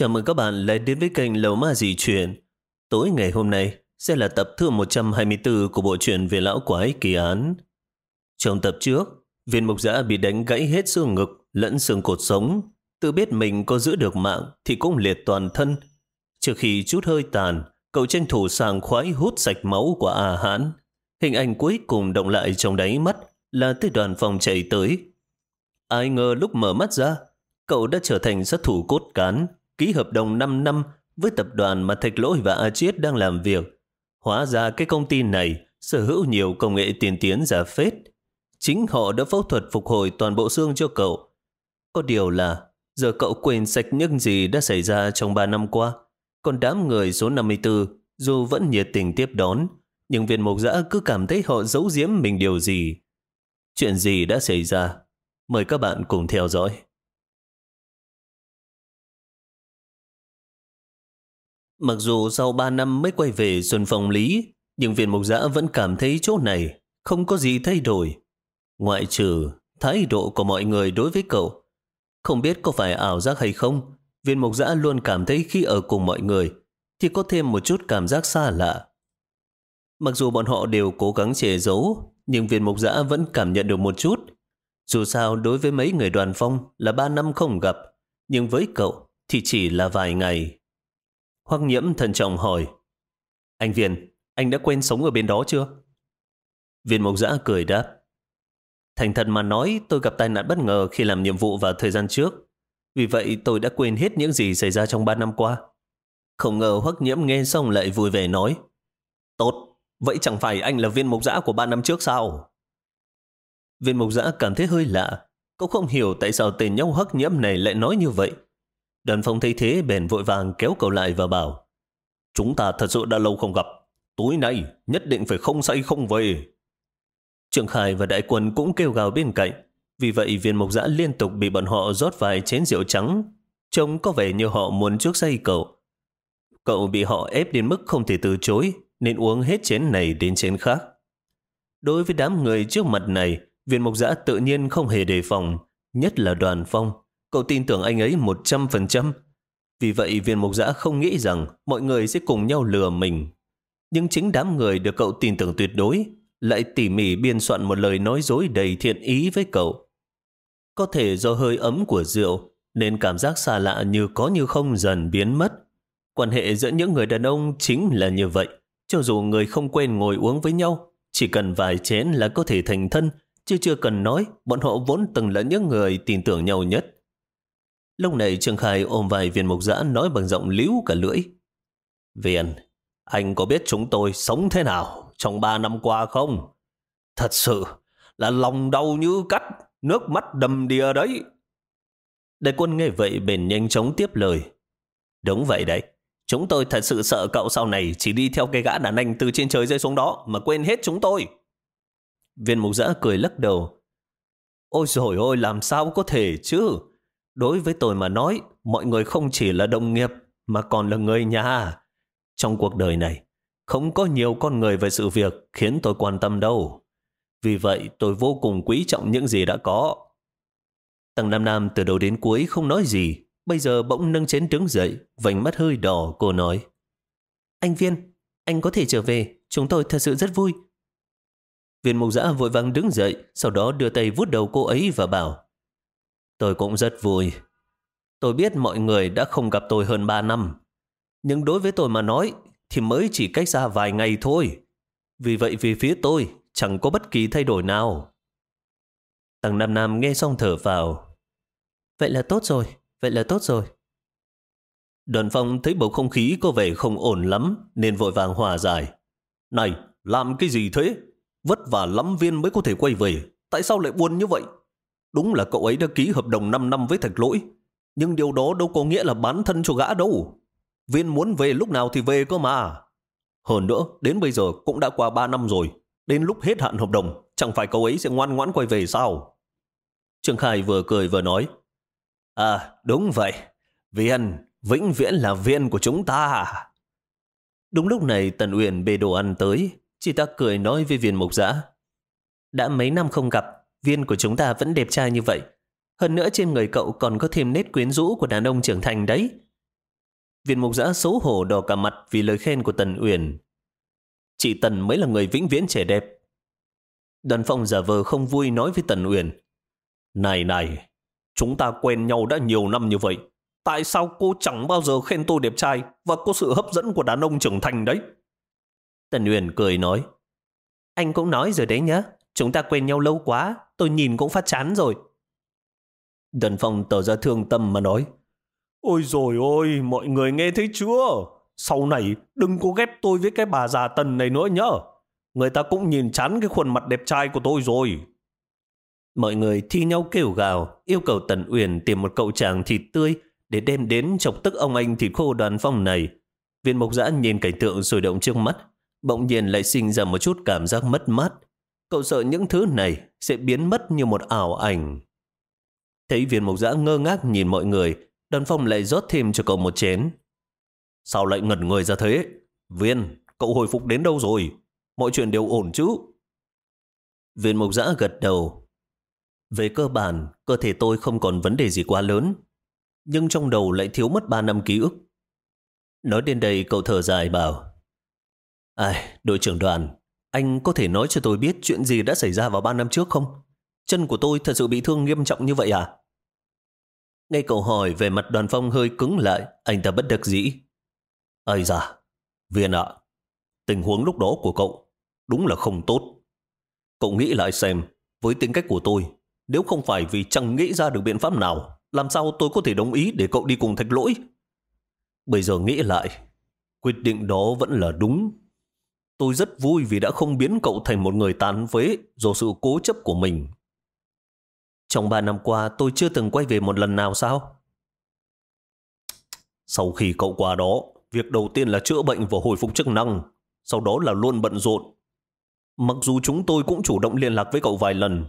Chào mừng các bạn lại đến với kênh Lầu Ma Dị Chuyện. Tối ngày hôm nay sẽ là tập thứ 124 của bộ truyện về lão quái kỳ án. Trong tập trước, viên mục giã bị đánh gãy hết xương ngực lẫn xương cột sống. Tự biết mình có giữ được mạng thì cũng liệt toàn thân. Trước khi chút hơi tàn, cậu tranh thủ sàng khoái hút sạch máu của A Hãn. Hình ảnh cuối cùng động lại trong đáy mắt là tới đoàn phòng chạy tới. Ai ngờ lúc mở mắt ra, cậu đã trở thành sát thủ cốt cán, ký hợp đồng 5 năm với tập đoàn mà Thạch Lỗi và A Chiết đang làm việc. Hóa ra cái công ty này sở hữu nhiều công nghệ tiên tiến giả phết. Chính họ đã phẫu thuật phục hồi toàn bộ xương cho cậu. Có điều là giờ cậu quên sạch những gì đã xảy ra trong 3 năm qua. Còn đám người số 54 dù vẫn nhiệt tình tiếp đón, nhưng viên mục giã cứ cảm thấy họ giấu giếm mình điều gì. Chuyện gì đã xảy ra? Mời các bạn cùng theo dõi. Mặc dù sau 3 năm mới quay về Xuân Phong Lý, nhưng viên mục giã vẫn cảm thấy chỗ này không có gì thay đổi. Ngoại trừ thái độ của mọi người đối với cậu. Không biết có phải ảo giác hay không, viên mục giã luôn cảm thấy khi ở cùng mọi người thì có thêm một chút cảm giác xa lạ. Mặc dù bọn họ đều cố gắng che giấu, nhưng viên mục giã vẫn cảm nhận được một chút. Dù sao đối với mấy người đoàn phong là 3 năm không gặp, nhưng với cậu thì chỉ là vài ngày. Hoắc nhiễm thần trọng hỏi. Anh Viên, anh đã quen sống ở bên đó chưa? Viên mộc giã cười đáp. Thành thật mà nói, tôi gặp tai nạn bất ngờ khi làm nhiệm vụ vào thời gian trước. Vì vậy tôi đã quên hết những gì xảy ra trong 3 năm qua. Không ngờ Hoắc nhiễm nghe xong lại vui vẻ nói. Tốt, vậy chẳng phải anh là viên mộc giã của 3 năm trước sao? Viên mộc giã cảm thấy hơi lạ. Cậu không hiểu tại sao tên nhau Hoắc nhiễm này lại nói như vậy. Đoàn phong thấy thế bèn vội vàng kéo cậu lại và bảo Chúng ta thật sự đã lâu không gặp. Tối nay nhất định phải không say không về. Trường Khải và đại quân cũng kêu gào bên cạnh. Vì vậy viên mộc giã liên tục bị bọn họ rót vài chén rượu trắng. Trông có vẻ như họ muốn trước say cậu. Cậu bị họ ép đến mức không thể từ chối nên uống hết chén này đến chén khác. Đối với đám người trước mặt này, viên mộc giã tự nhiên không hề đề phòng, nhất là đoàn phong. Cậu tin tưởng anh ấy 100%. Vì vậy viên mục giã không nghĩ rằng mọi người sẽ cùng nhau lừa mình. Nhưng chính đám người được cậu tin tưởng tuyệt đối lại tỉ mỉ biên soạn một lời nói dối đầy thiện ý với cậu. Có thể do hơi ấm của rượu nên cảm giác xa lạ như có như không dần biến mất. Quan hệ giữa những người đàn ông chính là như vậy. Cho dù người không quen ngồi uống với nhau, chỉ cần vài chén là có thể thành thân, chứ chưa cần nói bọn họ vốn từng là những người tin tưởng nhau nhất. Lúc này Trương Khai ôm vài viên mục giã nói bằng giọng líu cả lưỡi. Viên, anh có biết chúng tôi sống thế nào trong ba năm qua không? Thật sự là lòng đau như cắt, nước mắt đầm đìa đấy. Đại quân nghe vậy bền nhanh chóng tiếp lời. Đúng vậy đấy, chúng tôi thật sự sợ cậu sau này chỉ đi theo cái gã đàn anh từ trên trời rơi xuống đó mà quên hết chúng tôi. Viên mục giã cười lắc đầu. Ôi rồi ôi, làm sao có thể chứ? Đối với tôi mà nói, mọi người không chỉ là đồng nghiệp mà còn là người nhà. Trong cuộc đời này, không có nhiều con người về sự việc khiến tôi quan tâm đâu. Vì vậy, tôi vô cùng quý trọng những gì đã có. Tầng Nam Nam từ đầu đến cuối không nói gì, bây giờ bỗng nâng chén đứng dậy, vành mắt hơi đỏ, cô nói. Anh Viên, anh có thể trở về, chúng tôi thật sự rất vui. Viên mục giã vội vàng đứng dậy, sau đó đưa tay vuốt đầu cô ấy và bảo Tôi cũng rất vui. Tôi biết mọi người đã không gặp tôi hơn 3 năm. Nhưng đối với tôi mà nói thì mới chỉ cách xa vài ngày thôi. Vì vậy vì phía tôi chẳng có bất kỳ thay đổi nào. Tằng Nam Nam nghe xong thở vào. Vậy là tốt rồi, vậy là tốt rồi. Đoàn phong thấy bầu không khí có vẻ không ổn lắm nên vội vàng hòa giải. Này, làm cái gì thế? Vất vả lắm viên mới có thể quay về. Tại sao lại buồn như vậy? Đúng là cậu ấy đã ký hợp đồng 5 năm với thạch lỗi. Nhưng điều đó đâu có nghĩa là bán thân cho gã đâu. Viên muốn về lúc nào thì về cơ mà. Hơn nữa, đến bây giờ cũng đã qua 3 năm rồi. Đến lúc hết hạn hợp đồng, chẳng phải cậu ấy sẽ ngoan ngoãn quay về sao? Trương Khai vừa cười vừa nói. À, đúng vậy. Viên, vĩnh viễn là viên của chúng ta. Đúng lúc này Tần Uyển bê đồ ăn tới. Chị ta cười nói với viên mục giã. Đã mấy năm không gặp, viên của chúng ta vẫn đẹp trai như vậy. Hơn nữa trên người cậu còn có thêm nét quyến rũ của đàn ông trưởng thành đấy. Viên mục giã xấu hổ đỏ cả mặt vì lời khen của Tần Uyển. Chị Tần mới là người vĩnh viễn trẻ đẹp. Đoàn phong giả vờ không vui nói với Tần Uyển. Này này, chúng ta quen nhau đã nhiều năm như vậy. Tại sao cô chẳng bao giờ khen tôi đẹp trai và có sự hấp dẫn của đàn ông trưởng thành đấy? Tần Uyển cười nói. Anh cũng nói rồi đấy nhá. Chúng ta quen nhau lâu quá, tôi nhìn cũng phát chán rồi. Đoàn phong tỏ ra thương tâm mà nói. Ôi rồi ôi, mọi người nghe thấy chưa? Sau này đừng có ghép tôi với cái bà già tần này nữa nhớ. Người ta cũng nhìn chán cái khuôn mặt đẹp trai của tôi rồi. Mọi người thi nhau kêu gào, yêu cầu Tần Uyển tìm một cậu chàng thịt tươi để đem đến chọc tức ông anh thịt khô đoàn phong này. Viên mộc giã nhìn cảnh tượng sôi động trước mắt, bỗng nhiên lại sinh ra một chút cảm giác mất mát. Cậu sợ những thứ này sẽ biến mất như một ảo ảnh. Thấy viên mộc giã ngơ ngác nhìn mọi người, đoàn phong lại rót thêm cho cậu một chén. Sao lại ngẩn người ra thế? Viên, cậu hồi phục đến đâu rồi? Mọi chuyện đều ổn chứ? Viên mộc giã gật đầu. Về cơ bản, cơ thể tôi không còn vấn đề gì quá lớn. Nhưng trong đầu lại thiếu mất 3 năm ký ức. Nói đến đây cậu thở dài bảo. Ai, đội trưởng đoàn, anh có thể nói cho tôi biết chuyện gì đã xảy ra vào 3 năm trước không? Chân của tôi thật sự bị thương nghiêm trọng như vậy à? Ngay câu hỏi về mặt đoàn phong hơi cứng lại, anh ta bất đắc dĩ. Ây da, Viên ạ, tình huống lúc đó của cậu đúng là không tốt. Cậu nghĩ lại xem, với tính cách của tôi, nếu không phải vì chẳng nghĩ ra được biện pháp nào, làm sao tôi có thể đồng ý để cậu đi cùng thạch lỗi? Bây giờ nghĩ lại, quyết định đó vẫn là đúng. Tôi rất vui vì đã không biến cậu thành một người tán phế do sự cố chấp của mình. Trong ba năm qua tôi chưa từng quay về một lần nào sao? Sau khi cậu qua đó, việc đầu tiên là chữa bệnh và hồi phục chức năng, sau đó là luôn bận rộn. Mặc dù chúng tôi cũng chủ động liên lạc với cậu vài lần,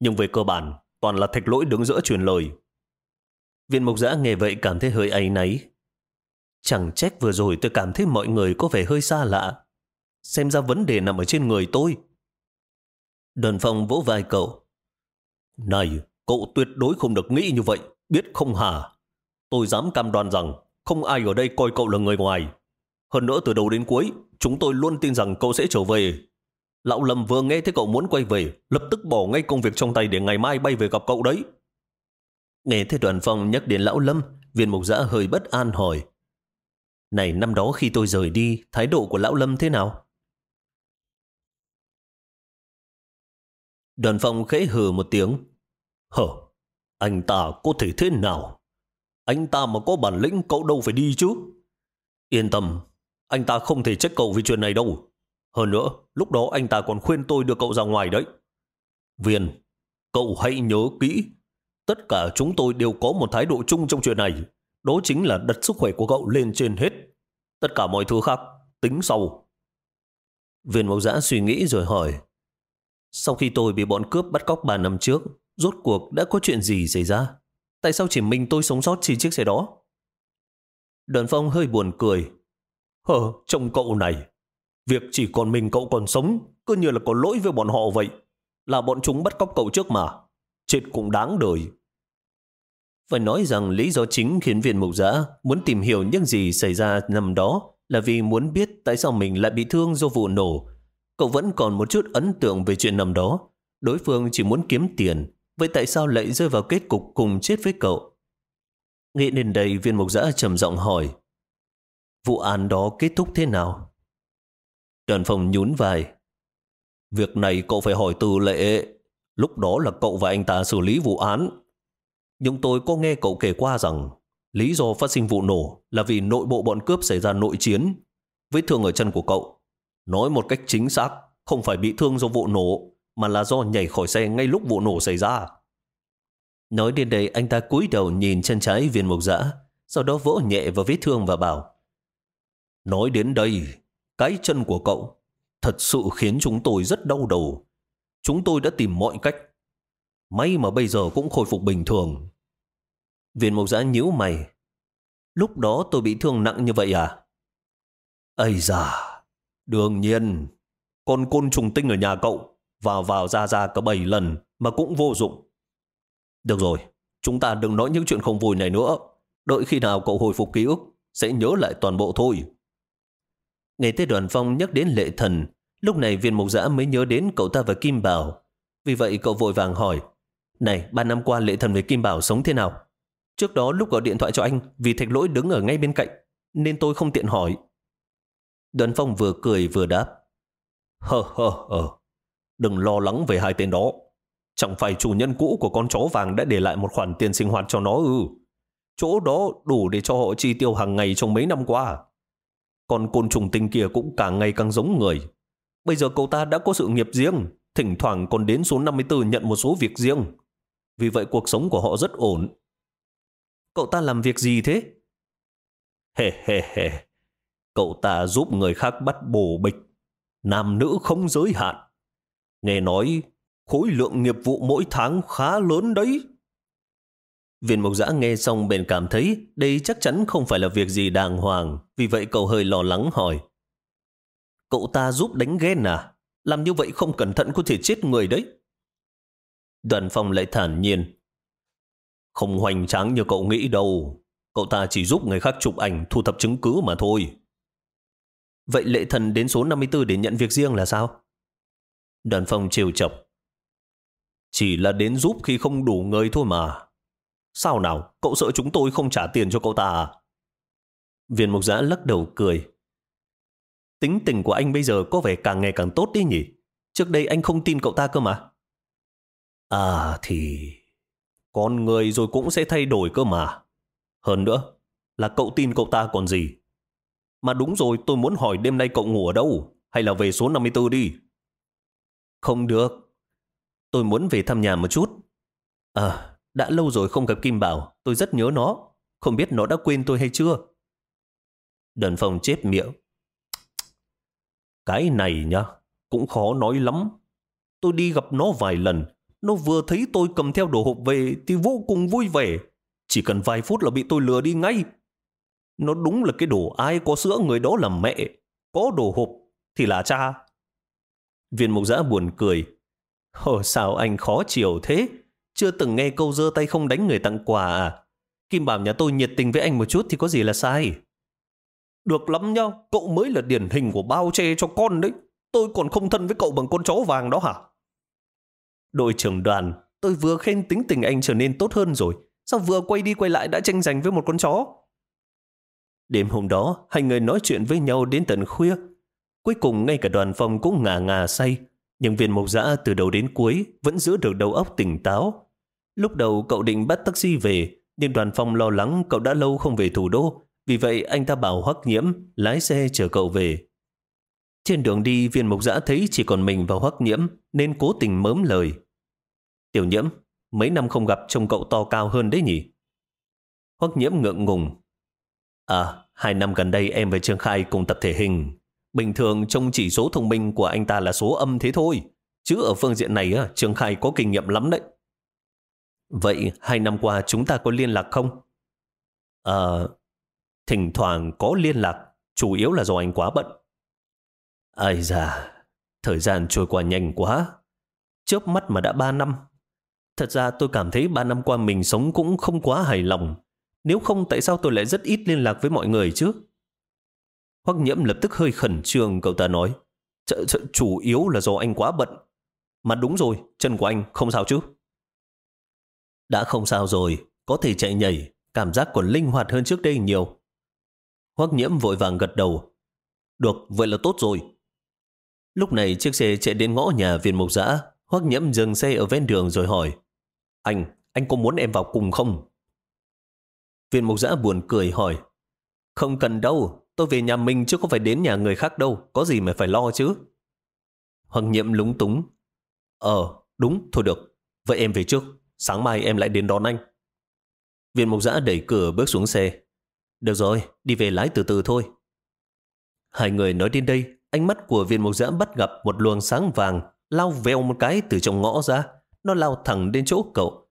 nhưng về cơ bản, toàn là thạch lỗi đứng giữa truyền lời. Viên mục giã nghe vậy cảm thấy hơi áy náy. Chẳng trách vừa rồi tôi cảm thấy mọi người có vẻ hơi xa lạ. Xem ra vấn đề nằm ở trên người tôi. Đơn phong vỗ vai cậu. Này, cậu tuyệt đối không được nghĩ như vậy, biết không hả? Tôi dám cam đoan rằng không ai ở đây coi cậu là người ngoài. Hơn nữa từ đầu đến cuối, chúng tôi luôn tin rằng cậu sẽ trở về. Lão Lâm vừa nghe thấy cậu muốn quay về, lập tức bỏ ngay công việc trong tay để ngày mai bay về gặp cậu đấy. Nghe thấy đoàn phong nhắc đến Lão Lâm, viên mục giã hơi bất an hỏi. Này năm đó khi tôi rời đi, thái độ của Lão Lâm thế nào? Đoàn phong khẽ hừ một tiếng. Hờ, anh ta có thể thế nào? Anh ta mà có bản lĩnh cậu đâu phải đi chứ. Yên tâm, anh ta không thể trách cậu vì chuyện này đâu. Hơn nữa, lúc đó anh ta còn khuyên tôi đưa cậu ra ngoài đấy. Viên, cậu hãy nhớ kỹ. Tất cả chúng tôi đều có một thái độ chung trong chuyện này. Đó chính là đặt sức khỏe của cậu lên trên hết. Tất cả mọi thứ khác, tính sau. Viên mộc giã suy nghĩ rồi hỏi. Sau khi tôi bị bọn cướp bắt cóc 3 năm trước, rốt cuộc đã có chuyện gì xảy ra? Tại sao chỉ mình tôi sống sót trên chiếc xe đó? Đoàn phong hơi buồn cười. Hờ, trông cậu này, việc chỉ còn mình cậu còn sống, cứ như là có lỗi với bọn họ vậy. Là bọn chúng bắt cóc cậu trước mà. Chết cũng đáng đời. Phải nói rằng lý do chính khiến viên mục giã muốn tìm hiểu những gì xảy ra năm đó là vì muốn biết tại sao mình lại bị thương do vụ nổ. Cậu vẫn còn một chút ấn tượng về chuyện năm đó. Đối phương chỉ muốn kiếm tiền, Vậy tại sao lại rơi vào kết cục cùng chết với cậu? Nghĩ đến đây viên mục giã trầm giọng hỏi. Vụ án đó kết thúc thế nào? Trần Phong nhún vai. Việc này cậu phải hỏi từ lệ. Lúc đó là cậu và anh ta xử lý vụ án. Nhưng tôi có nghe cậu kể qua rằng lý do phát sinh vụ nổ là vì nội bộ bọn cướp xảy ra nội chiến. Vết thương ở chân của cậu. Nói một cách chính xác, không phải bị thương do vụ nổ, mà là do nhảy khỏi xe ngay lúc vụ nổ xảy ra. Nói đến đây anh ta cúi đầu nhìn chân trái viên mục dã, sau đó vỗ nhẹ vào vết thương và bảo Nói đến đây, cái chân của cậu thật sự khiến chúng tôi rất đau đầu. Chúng tôi đã tìm mọi cách. May mà bây giờ cũng khôi phục bình thường. Viên mục giã nhíu mày. Lúc đó tôi bị thương nặng như vậy à? Ây da, đương nhiên, con côn trùng tinh ở nhà cậu vào vào ra ra cả bảy lần mà cũng vô dụng. Được rồi, chúng ta đừng nói những chuyện không vui này nữa. Đợi khi nào cậu hồi phục ký ức, sẽ nhớ lại toàn bộ thôi. Nghe tới đoàn phong nhắc đến lệ thần, lúc này viên mục giã mới nhớ đến cậu ta và Kim Bảo. Vì vậy cậu vội vàng hỏi, này, ba năm qua lệ thần với Kim Bảo sống thế nào? Trước đó lúc gọi điện thoại cho anh, vì thạch lỗi đứng ở ngay bên cạnh, nên tôi không tiện hỏi. Đoàn phong vừa cười vừa đáp, hơ hơ hơ, đừng lo lắng về hai tên đó. Chẳng phải chủ nhân cũ của con chó vàng đã để lại một khoản tiền sinh hoạt cho nó ư. Chỗ đó đủ để cho họ chi tiêu hàng ngày trong mấy năm qua. Còn côn trùng tinh kia cũng càng ngày càng giống người. Bây giờ cậu ta đã có sự nghiệp riêng, thỉnh thoảng còn đến số 54 nhận một số việc riêng. Vì vậy cuộc sống của họ rất ổn. Cậu ta làm việc gì thế? Hề hề hề. Cậu ta giúp người khác bắt bổ bịch. Nam nữ không giới hạn. Nghe nói khối lượng nghiệp vụ mỗi tháng khá lớn đấy. Viên mộc giã nghe xong bèn cảm thấy đây chắc chắn không phải là việc gì đàng hoàng, vì vậy cậu hơi lo lắng hỏi. Cậu ta giúp đánh ghen à? Làm như vậy không cẩn thận có thể chết người đấy. Đoàn phong lại thản nhiên. Không hoành tráng như cậu nghĩ đâu. Cậu ta chỉ giúp người khác chụp ảnh thu thập chứng cứ mà thôi. Vậy lệ thần đến số 54 để nhận việc riêng là sao? Đoàn phong trêu chọc. Chỉ là đến giúp khi không đủ người thôi mà. Sao nào, cậu sợ chúng tôi không trả tiền cho cậu ta à? Viên mục giã lắc đầu cười. Tính tình của anh bây giờ có vẻ càng ngày càng tốt đi nhỉ? Trước đây anh không tin cậu ta cơ mà. À thì... Con người rồi cũng sẽ thay đổi cơ mà. Hơn nữa, là cậu tin cậu ta còn gì. Mà đúng rồi, tôi muốn hỏi đêm nay cậu ngủ ở đâu? Hay là về số 54 đi? Không được. Tôi muốn về thăm nhà một chút. À, đã lâu rồi không gặp Kim Bảo. Tôi rất nhớ nó. Không biết nó đã quên tôi hay chưa? Đần phòng chết miệng. Cái này nhá, cũng khó nói lắm. Tôi đi gặp nó vài lần. Nó vừa thấy tôi cầm theo đồ hộp về thì vô cùng vui vẻ. Chỉ cần vài phút là bị tôi lừa đi ngay. Nó đúng là cái đồ ai có sữa người đó là mẹ. Có đồ hộp thì là cha. Viên mục giã buồn cười. Ồ sao anh khó chịu thế? Chưa từng nghe câu dơ tay không đánh người tặng quà à? Kim bảo nhà tôi nhiệt tình với anh một chút thì có gì là sai. Được lắm nhá, cậu mới là điển hình của bao che cho con đấy. Tôi còn không thân với cậu bằng con chó vàng đó hả? Đội trưởng đoàn, tôi vừa khen tính tình anh trở nên tốt hơn rồi. Sao vừa quay đi quay lại đã tranh giành với một con chó? Đêm hôm đó, hai người nói chuyện với nhau đến tận khuya. Cuối cùng ngay cả đoàn phòng cũng ngà ngà say. Nhưng viên mộc giã từ đầu đến cuối vẫn giữ được đầu óc tỉnh táo. Lúc đầu cậu định bắt taxi về, nhưng đoàn phong lo lắng cậu đã lâu không về thủ đô. Vì vậy anh ta bảo Hoắc Nhiễm lái xe chở cậu về. Trên đường đi viên mộc giã thấy chỉ còn mình và Hoắc Nhiễm nên cố tình mớm lời. Tiểu Nhiễm, mấy năm không gặp trông cậu to cao hơn đấy nhỉ? Hoắc Nhiễm ngượng ngùng. À, hai năm gần đây em với Trương Khai cùng tập thể hình. Bình thường trong chỉ số thông minh của anh ta là số âm thế thôi. Chứ ở phương diện này Trương Khai có kinh nghiệm lắm đấy. Vậy hai năm qua chúng ta có liên lạc không? Ờ, thỉnh thoảng có liên lạc, chủ yếu là do anh quá bận. Ai da, thời gian trôi qua nhanh quá. Chớp mắt mà đã ba năm. Thật ra tôi cảm thấy ba năm qua mình sống cũng không quá hài lòng. Nếu không tại sao tôi lại rất ít liên lạc với mọi người chứ? Hoắc nhiễm lập tức hơi khẩn trương cậu ta nói. Ch ch chủ yếu là do anh quá bận. Mà đúng rồi, chân của anh không sao chứ? Đã không sao rồi, có thể chạy nhảy, cảm giác còn linh hoạt hơn trước đây nhiều. Hoắc nhiễm vội vàng gật đầu. Được, vậy là tốt rồi. Lúc này chiếc xe chạy đến ngõ nhà viên mục giã. Hoắc nhiễm dừng xe ở ven đường rồi hỏi. Anh, anh có muốn em vào cùng không? Viên mục giã buồn cười hỏi. Không cần đâu, tôi về nhà mình chứ không phải đến nhà người khác đâu. Có gì mà phải lo chứ? Hoàng nhiệm lúng túng. Ờ, đúng, thôi được. Vậy em về trước. Sáng mai em lại đến đón anh. Viên mục giã đẩy cửa bước xuống xe. Được rồi, đi về lái từ từ thôi. Hai người nói đến đây, ánh mắt của viên mục giã bắt gặp một luồng sáng vàng lao vèo một cái từ trong ngõ ra. Nó lao thẳng đến chỗ cậu.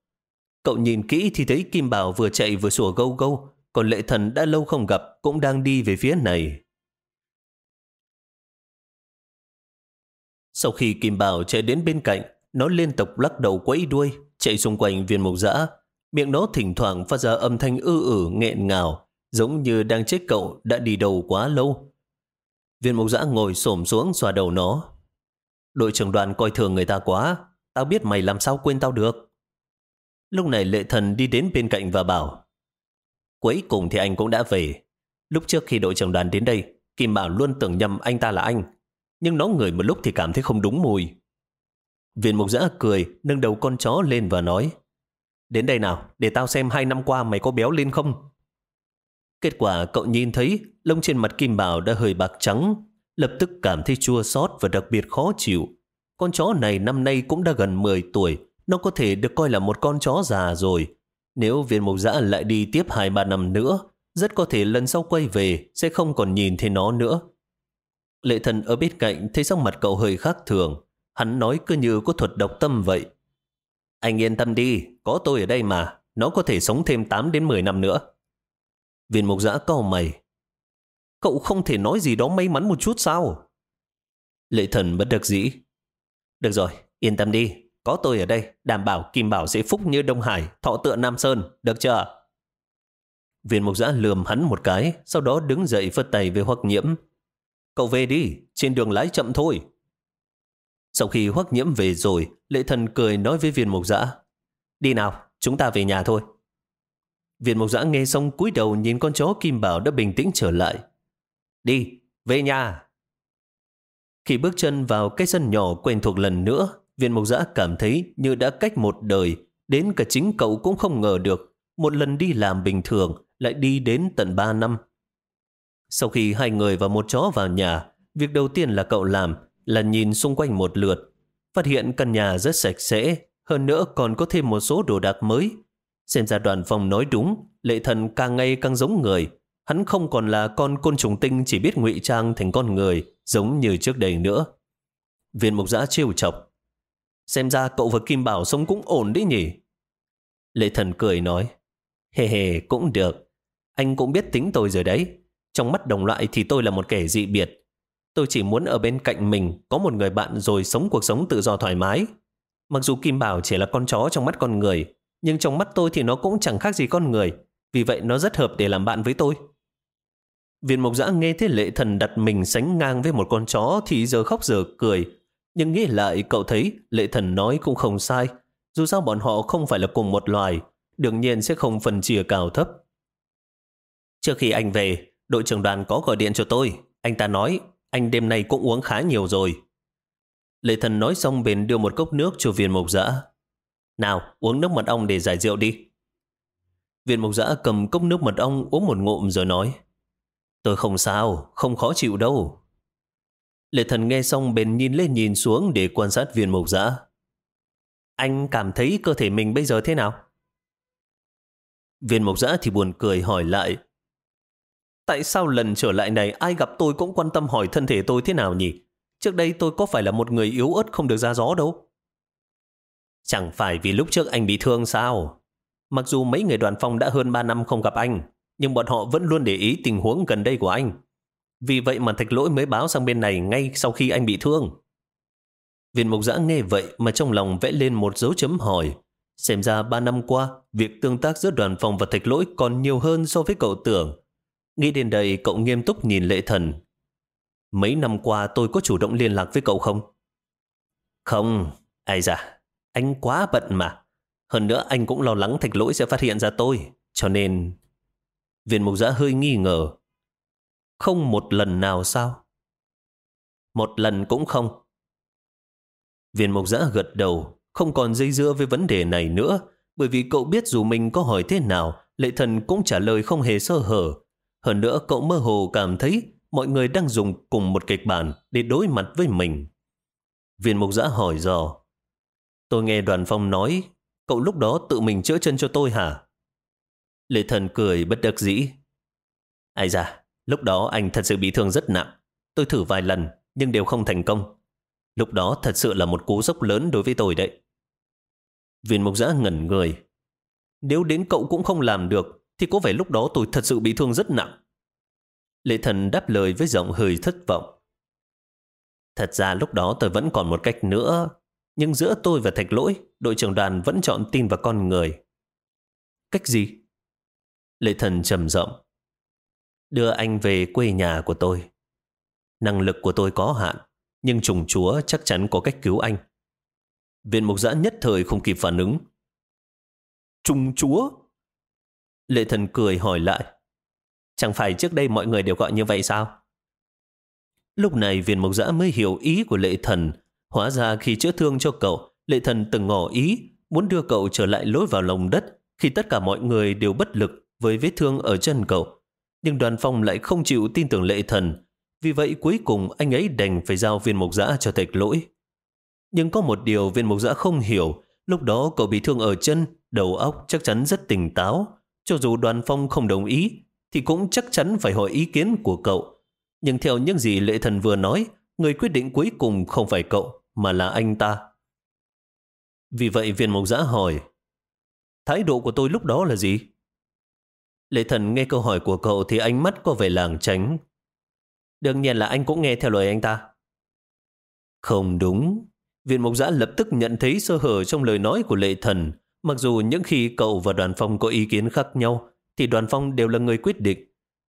Cậu nhìn kỹ thì thấy Kim Bảo vừa chạy vừa sủa gâu gâu, còn lệ thần đã lâu không gặp cũng đang đi về phía này. Sau khi Kim Bảo chạy đến bên cạnh, nó liên tục lắc đầu quẫy đuôi, chạy xung quanh viên mục dã Miệng nó thỉnh thoảng phát ra âm thanh ư ử nghẹn ngào, giống như đang chết cậu đã đi đầu quá lâu. Viên mục dã ngồi xổm xuống xoa đầu nó. Đội trưởng đoàn coi thường người ta quá, tao biết mày làm sao quên tao được. Lúc này lệ thần đi đến bên cạnh và bảo Cuối cùng thì anh cũng đã về. Lúc trước khi đội trưởng đoàn đến đây, Kim Bảo luôn tưởng nhầm anh ta là anh. Nhưng nó ngửi một lúc thì cảm thấy không đúng mùi. Viện mục giã cười, nâng đầu con chó lên và nói Đến đây nào, để tao xem hai năm qua mày có béo lên không? Kết quả cậu nhìn thấy lông trên mặt Kim Bảo đã hơi bạc trắng, lập tức cảm thấy chua xót và đặc biệt khó chịu. Con chó này năm nay cũng đã gần 10 tuổi, nó có thể được coi là một con chó già rồi. Nếu viên mục giã lại đi tiếp 2-3 năm nữa, rất có thể lần sau quay về sẽ không còn nhìn thấy nó nữa. Lệ thần ở bên cạnh thấy sắc mặt cậu hơi khác thường. Hắn nói cứ như có thuật độc tâm vậy. Anh yên tâm đi, có tôi ở đây mà. Nó có thể sống thêm 8 đến 10 năm nữa. Viên mục giã cau mày. Cậu không thể nói gì đó may mắn một chút sao? Lệ thần bất đắc dĩ. Được rồi, yên tâm đi. Có tôi ở đây, đảm bảo Kim Bảo sẽ phúc như Đông Hải, thọ tựa Nam Sơn. Được chưa? Viên mục giã lườm hắn một cái, sau đó đứng dậy phất tay với hoắc nhiễm. Cậu về đi, trên đường lái chậm thôi. Sau khi hoắc nhiễm về rồi, lệ thần cười nói với viên mục giã. Đi nào, chúng ta về nhà thôi. Viên mục giã nghe xong cúi đầu nhìn con chó Kim Bảo đã bình tĩnh trở lại. Đi, về nhà. Khi bước chân vào cái sân nhỏ quen thuộc lần nữa, viên mục giã cảm thấy như đã cách một đời, đến cả chính cậu cũng không ngờ được. Một lần đi làm bình thường, lại đi đến tận 3 năm. Sau khi hai người và một chó vào nhà, việc đầu tiên là cậu làm là nhìn xung quanh một lượt, phát hiện căn nhà rất sạch sẽ, hơn nữa còn có thêm một số đồ đạc mới. Xem ra đoàn phòng nói đúng, lệ thần càng ngày càng giống người. Hắn không còn là con côn trùng tinh chỉ biết ngụy trang thành con người, giống như trước đây nữa. Viên mục giã trêu chọc. Xem ra cậu và Kim Bảo sống cũng ổn đấy nhỉ? Lệ thần cười nói. Hề hề, cũng được. Anh cũng biết tính tôi rồi đấy. Trong mắt đồng loại thì tôi là một kẻ dị biệt. Tôi chỉ muốn ở bên cạnh mình có một người bạn rồi sống cuộc sống tự do thoải mái. Mặc dù Kim Bảo chỉ là con chó trong mắt con người, nhưng trong mắt tôi thì nó cũng chẳng khác gì con người. Vì vậy nó rất hợp để làm bạn với tôi. Viên mộc giã nghe thế lệ thần đặt mình sánh ngang với một con chó thì giờ khóc giờ cười. Nhưng nghĩ lại cậu thấy lệ thần nói cũng không sai. Dù sao bọn họ không phải là cùng một loài, đương nhiên sẽ không phân chia cao thấp. Trước khi anh về, đội trưởng đoàn có gọi điện cho tôi. Anh ta nói, anh đêm nay cũng uống khá nhiều rồi. Lệ thần nói xong bền đưa một cốc nước cho viên mộc dã. Nào, uống nước mật ong để giải rượu đi. Viên mộc dã cầm cốc nước mật ong uống một ngụm rồi nói. Tôi không sao, không khó chịu đâu. Lệ thần nghe xong bền nhìn lên nhìn xuống để quan sát viên mộc dã. Anh cảm thấy cơ thể mình bây giờ thế nào? Viên mộc dã thì buồn cười hỏi lại. Tại sao lần trở lại này ai gặp tôi cũng quan tâm hỏi thân thể tôi thế nào nhỉ? Trước đây tôi có phải là một người yếu ớt không được ra gió đâu? Chẳng phải vì lúc trước anh bị thương sao? Mặc dù mấy người đoàn phong đã hơn 3 năm không gặp anh, nhưng bọn họ vẫn luôn để ý tình huống gần đây của anh. Vì vậy mà thạch lỗi mới báo sang bên này ngay sau khi anh bị thương. Viên mục giã nghe vậy mà trong lòng vẽ lên một dấu chấm hỏi. Xem ra ba năm qua, việc tương tác giữa đoàn phòng và thạch lỗi còn nhiều hơn so với cậu tưởng. Nghĩ đến đây cậu nghiêm túc nhìn lệ thần. Mấy năm qua tôi có chủ động liên lạc với cậu không? Không, ai dạ, anh quá bận mà. Hơn nữa anh cũng lo lắng thạch lỗi sẽ phát hiện ra tôi, cho nên... Viên mục giã hơi nghi ngờ. Không một lần nào sao? Một lần cũng không. Viên Mộc giã gật đầu, không còn dây dưa với vấn đề này nữa, bởi vì cậu biết dù mình có hỏi thế nào, lệ thần cũng trả lời không hề sơ hở. Hơn nữa cậu mơ hồ cảm thấy mọi người đang dùng cùng một kịch bản để đối mặt với mình. Viên mục giã hỏi dò. Tôi nghe đoàn phong nói, cậu lúc đó tự mình chữa chân cho tôi hả? Lệ thần cười bất đắc dĩ. Ai da, lúc đó anh thật sự bị thương rất nặng. Tôi thử vài lần, nhưng đều không thành công. Lúc đó thật sự là một cú sốc lớn đối với tôi đấy. Viên mục giã ngẩn người. Nếu đến cậu cũng không làm được, thì có vẻ lúc đó tôi thật sự bị thương rất nặng. Lệ thần đáp lời với giọng hơi thất vọng. Thật ra lúc đó tôi vẫn còn một cách nữa, nhưng giữa tôi và thạch lỗi, đội trưởng đoàn vẫn chọn tin vào con người. Cách gì? Lệ thần trầm giọng. Đưa anh về quê nhà của tôi. Năng lực của tôi có hạn, nhưng trùng chúa chắc chắn có cách cứu anh. Viên mục giã nhất thời không kịp phản ứng. Trùng chúa? Lệ thần cười hỏi lại. Chẳng phải trước đây mọi người đều gọi như vậy sao? Lúc này viên mộc giã mới hiểu ý của lệ thần. Hóa ra khi chữa thương cho cậu, lệ thần từng ngỏ ý muốn đưa cậu trở lại lối vào lòng đất khi tất cả mọi người đều bất lực với vết thương ở chân cậu. Nhưng đoàn phong lại không chịu tin tưởng lệ thần. Vì vậy cuối cùng anh ấy đành phải giao viên mộc giã cho thạch lỗi. Nhưng có một điều viên mộc giã không hiểu. Lúc đó cậu bị thương ở chân, đầu óc chắc chắn rất tỉnh táo. Cho dù đoàn phong không đồng ý, thì cũng chắc chắn phải hỏi ý kiến của cậu. Nhưng theo những gì lệ thần vừa nói, người quyết định cuối cùng không phải cậu, mà là anh ta. Vì vậy viên mộc giã hỏi, thái độ của tôi lúc đó là gì? Lệ thần nghe câu hỏi của cậu thì ánh mắt có vẻ làng tránh. Đương nhiên là anh cũng nghe theo lời anh ta. Không đúng. Viện mộc giã lập tức nhận thấy sơ hở trong lời nói của lệ thần. Mặc dù những khi cậu và đoàn phong có ý kiến khác nhau, thì đoàn phong đều là người quyết định.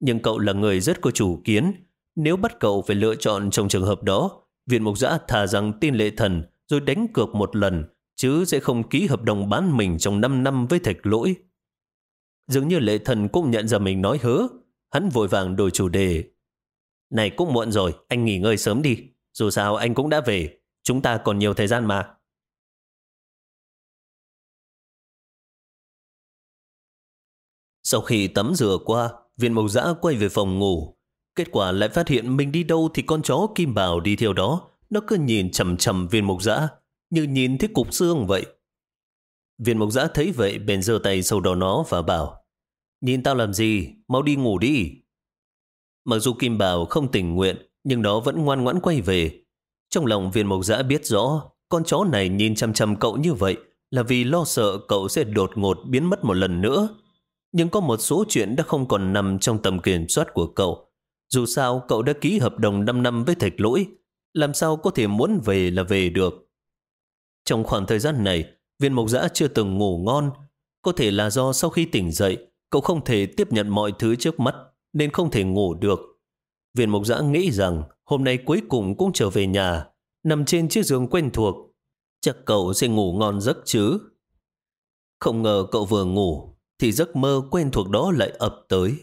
Nhưng cậu là người rất có chủ kiến. Nếu bắt cậu phải lựa chọn trong trường hợp đó, viện mục giã thà rằng tin lệ thần rồi đánh cược một lần, chứ sẽ không ký hợp đồng bán mình trong 5 năm với thạch lỗi. Dường như lệ thần cũng nhận ra mình nói hớ, hắn vội vàng đổi chủ đề. Này cũng muộn rồi, anh nghỉ ngơi sớm đi. Dù sao anh cũng đã về, chúng ta còn nhiều thời gian mà. Sau khi tắm rửa qua, viên mộc giã quay về phòng ngủ. Kết quả lại phát hiện mình đi đâu thì con chó kim bảo đi theo đó. Nó cứ nhìn chầm chầm viên mộc giã, như nhìn thấy cục xương vậy. Viên mộc giã thấy vậy bèn giơ tay sau đó nó và bảo Nhìn tao làm gì, mau đi ngủ đi. Mặc dù kim Bảo không tình nguyện, nhưng nó vẫn ngoan ngoãn quay về. Trong lòng viên mộc giã biết rõ, con chó này nhìn chăm chăm cậu như vậy là vì lo sợ cậu sẽ đột ngột biến mất một lần nữa. Nhưng có một số chuyện đã không còn nằm trong tầm kiểm soát của cậu. Dù sao, cậu đã ký hợp đồng 5 năm với thạch lỗi, làm sao có thể muốn về là về được. Trong khoảng thời gian này, viên mộc giã chưa từng ngủ ngon. Có thể là do sau khi tỉnh dậy, cậu không thể tiếp nhận mọi thứ trước mắt, nên không thể ngủ được. Viên mộc giã nghĩ rằng hôm nay cuối cùng cũng trở về nhà, nằm trên chiếc giường quen thuộc. Chắc cậu sẽ ngủ ngon giấc chứ. Không ngờ cậu vừa ngủ, thì giấc mơ quen thuộc đó lại ập tới.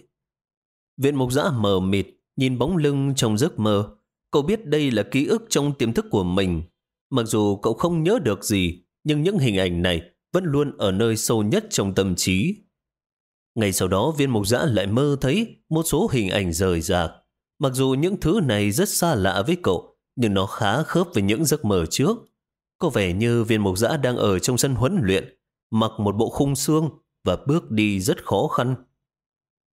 Viện mục giã mờ mịt, nhìn bóng lưng trong giấc mơ. Cậu biết đây là ký ức trong tiềm thức của mình. Mặc dù cậu không nhớ được gì, nhưng những hình ảnh này vẫn luôn ở nơi sâu nhất trong tâm trí. Ngày sau đó viên mục giã lại mơ thấy một số hình ảnh rời rạc. Mặc dù những thứ này rất xa lạ với cậu, nhưng nó khá khớp với những giấc mơ trước. Có vẻ như viên mục giã đang ở trong sân huấn luyện, mặc một bộ khung xương và bước đi rất khó khăn.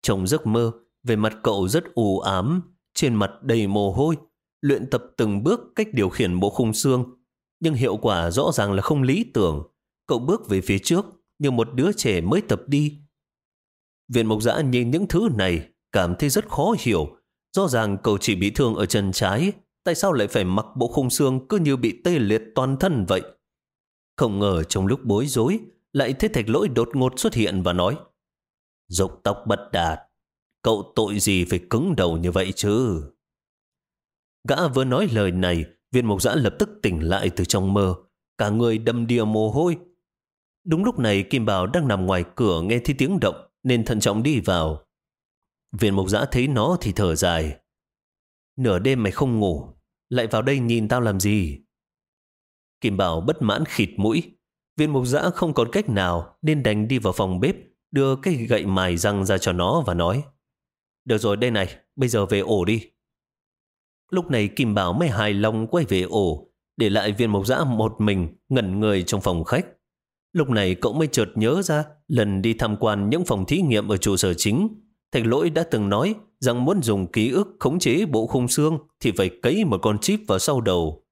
Trong giấc mơ, về mặt cậu rất u ám, trên mặt đầy mồ hôi, luyện tập từng bước cách điều khiển bộ khung xương. Nhưng hiệu quả rõ ràng là không lý tưởng. Cậu bước về phía trước như một đứa trẻ mới tập đi. Viện mộc giã nhìn những thứ này cảm thấy rất khó hiểu. Rõ ràng cậu chỉ bị thương ở chân trái, tại sao lại phải mặc bộ khung xương cứ như bị tê liệt toàn thân vậy? Không ngờ trong lúc bối rối, lại thấy thạch lỗi đột ngột xuất hiện và nói Dục tóc bật đạt, cậu tội gì phải cứng đầu như vậy chứ? Gã vừa nói lời này, viên Mộc giã lập tức tỉnh lại từ trong mơ, cả người đầm đìa mồ hôi. Đúng lúc này Kim Bảo đang nằm ngoài cửa nghe thấy tiếng động nên thận trọng đi vào. Viên mục giã thấy nó thì thở dài. Nửa đêm mày không ngủ, lại vào đây nhìn tao làm gì? Kim Bảo bất mãn khịt mũi, Viên mục giã không còn cách nào nên đánh đi vào phòng bếp, đưa cái gậy mài răng ra cho nó và nói Được rồi đây này, bây giờ về ổ đi. Lúc này Kim Bảo mới hài lòng quay về ổ, để lại viên mộc giã một mình ngẩn người trong phòng khách. Lúc này cậu mới chợt nhớ ra lần đi tham quan những phòng thí nghiệm ở trụ sở chính. Thạch lỗi đã từng nói rằng muốn dùng ký ức khống chế bộ khung xương thì phải cấy một con chip vào sau đầu.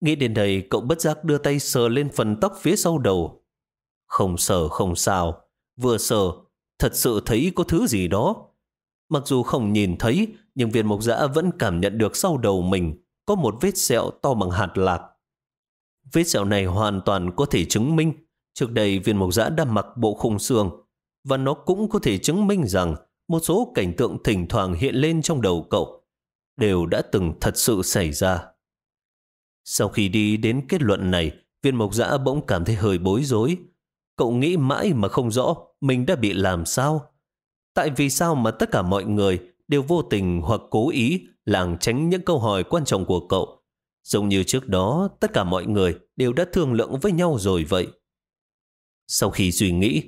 Nghĩ đến đây, cậu bất giác đưa tay sờ lên phần tóc phía sau đầu. Không sờ không sao, vừa sờ, thật sự thấy có thứ gì đó. Mặc dù không nhìn thấy, nhưng viên mộc dã vẫn cảm nhận được sau đầu mình có một vết sẹo to bằng hạt lạc. Vết sẹo này hoàn toàn có thể chứng minh trước đây viên mộc giã đã mặc bộ khung xương và nó cũng có thể chứng minh rằng một số cảnh tượng thỉnh thoảng hiện lên trong đầu cậu đều đã từng thật sự xảy ra. Sau khi đi đến kết luận này, viên mộc giã bỗng cảm thấy hơi bối rối. Cậu nghĩ mãi mà không rõ mình đã bị làm sao. Tại vì sao mà tất cả mọi người đều vô tình hoặc cố ý làng tránh những câu hỏi quan trọng của cậu. Giống như trước đó, tất cả mọi người đều đã thương lượng với nhau rồi vậy. Sau khi suy nghĩ,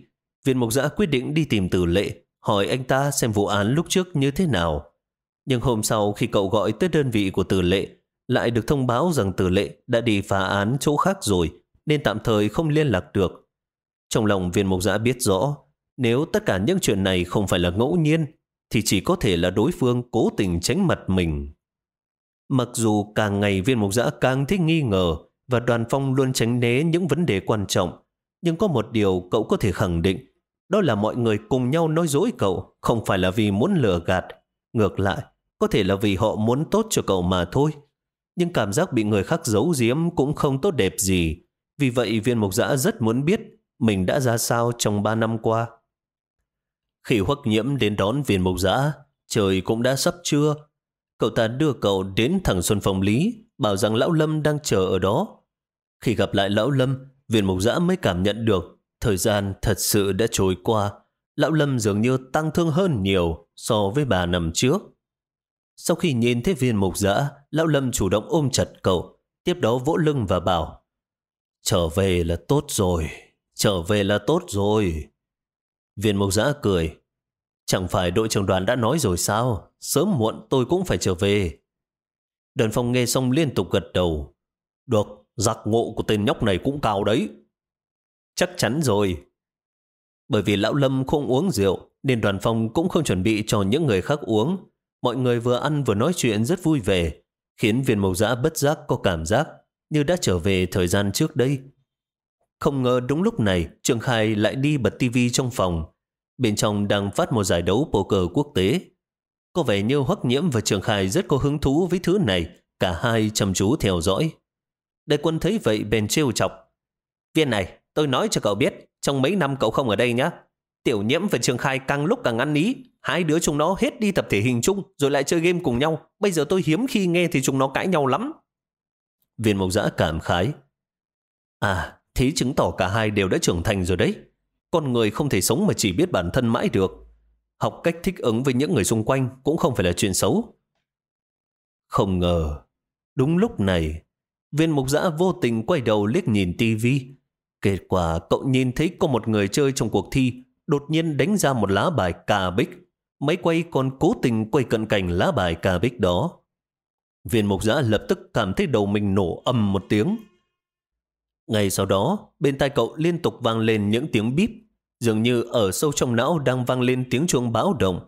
viên mộc giã quyết định đi tìm từ lệ, hỏi anh ta xem vụ án lúc trước như thế nào. Nhưng hôm sau khi cậu gọi tới đơn vị của từ lệ, lại được thông báo rằng từ lệ đã đi phá án chỗ khác rồi, nên tạm thời không liên lạc được. Trong lòng viên mộc giã biết rõ, nếu tất cả những chuyện này không phải là ngẫu nhiên, thì chỉ có thể là đối phương cố tình tránh mặt mình. Mặc dù càng ngày viên mục giã càng thích nghi ngờ và đoàn phong luôn tránh né những vấn đề quan trọng, nhưng có một điều cậu có thể khẳng định, đó là mọi người cùng nhau nói dối cậu, không phải là vì muốn lừa gạt. Ngược lại, có thể là vì họ muốn tốt cho cậu mà thôi. Nhưng cảm giác bị người khác giấu giếm cũng không tốt đẹp gì. Vì vậy viên mục giã rất muốn biết mình đã ra sao trong ba năm qua. Khi hoắc nhiễm đến đón viên mục giã, trời cũng đã sắp trưa. Cậu ta đưa cậu đến thẳng Xuân Phòng Lý, bảo rằng Lão Lâm đang chờ ở đó. Khi gặp lại Lão Lâm, viên mục giã mới cảm nhận được thời gian thật sự đã trôi qua. Lão Lâm dường như tăng thương hơn nhiều so với bà nằm trước. Sau khi nhìn thấy viên mục giã, Lão Lâm chủ động ôm chặt cậu, tiếp đó vỗ lưng và bảo Trở về là tốt rồi, trở về là tốt rồi. Viên mộc giã cười. Chẳng phải đội trưởng đoàn đã nói rồi sao? Sớm muộn tôi cũng phải trở về. Đơn phong nghe xong liên tục gật đầu. Được, giặc ngộ của tên nhóc này cũng cao đấy. Chắc chắn rồi. Bởi vì lão Lâm không uống rượu, nên đoàn phong cũng không chuẩn bị cho những người khác uống. Mọi người vừa ăn vừa nói chuyện rất vui vẻ, khiến viên mộc giã bất giác có cảm giác như đã trở về thời gian trước đây. Không ngờ đúng lúc này, Trường Khai lại đi bật tivi trong phòng. Bên trong đang phát một giải đấu poker quốc tế. Có vẻ như Hoắc Nhiễm và Trường Khai rất có hứng thú với thứ này, cả hai chăm chú theo dõi. Đại quân thấy vậy bèn trêu chọc. Viên này, tôi nói cho cậu biết, trong mấy năm cậu không ở đây nhá. Tiểu Nhiễm và Trường Khai càng lúc càng ăn ý. Hai đứa chúng nó hết đi tập thể hình chung rồi lại chơi game cùng nhau. Bây giờ tôi hiếm khi nghe thì chúng nó cãi nhau lắm. Viên Mộc Giã cảm khái. À, Thế chứng tỏ cả hai đều đã trưởng thành rồi đấy. Con người không thể sống mà chỉ biết bản thân mãi được. Học cách thích ứng với những người xung quanh cũng không phải là chuyện xấu. Không ngờ, đúng lúc này, viên mục giã vô tình quay đầu liếc nhìn tivi. Kết quả cậu nhìn thấy có một người chơi trong cuộc thi đột nhiên đánh ra một lá bài cà bích. Máy quay còn cố tình quay cận cảnh lá bài cà bích đó. Viên mục giã lập tức cảm thấy đầu mình nổ âm một tiếng. Ngay sau đó, bên tai cậu liên tục vang lên những tiếng bíp, dường như ở sâu trong não đang vang lên tiếng chuông báo động.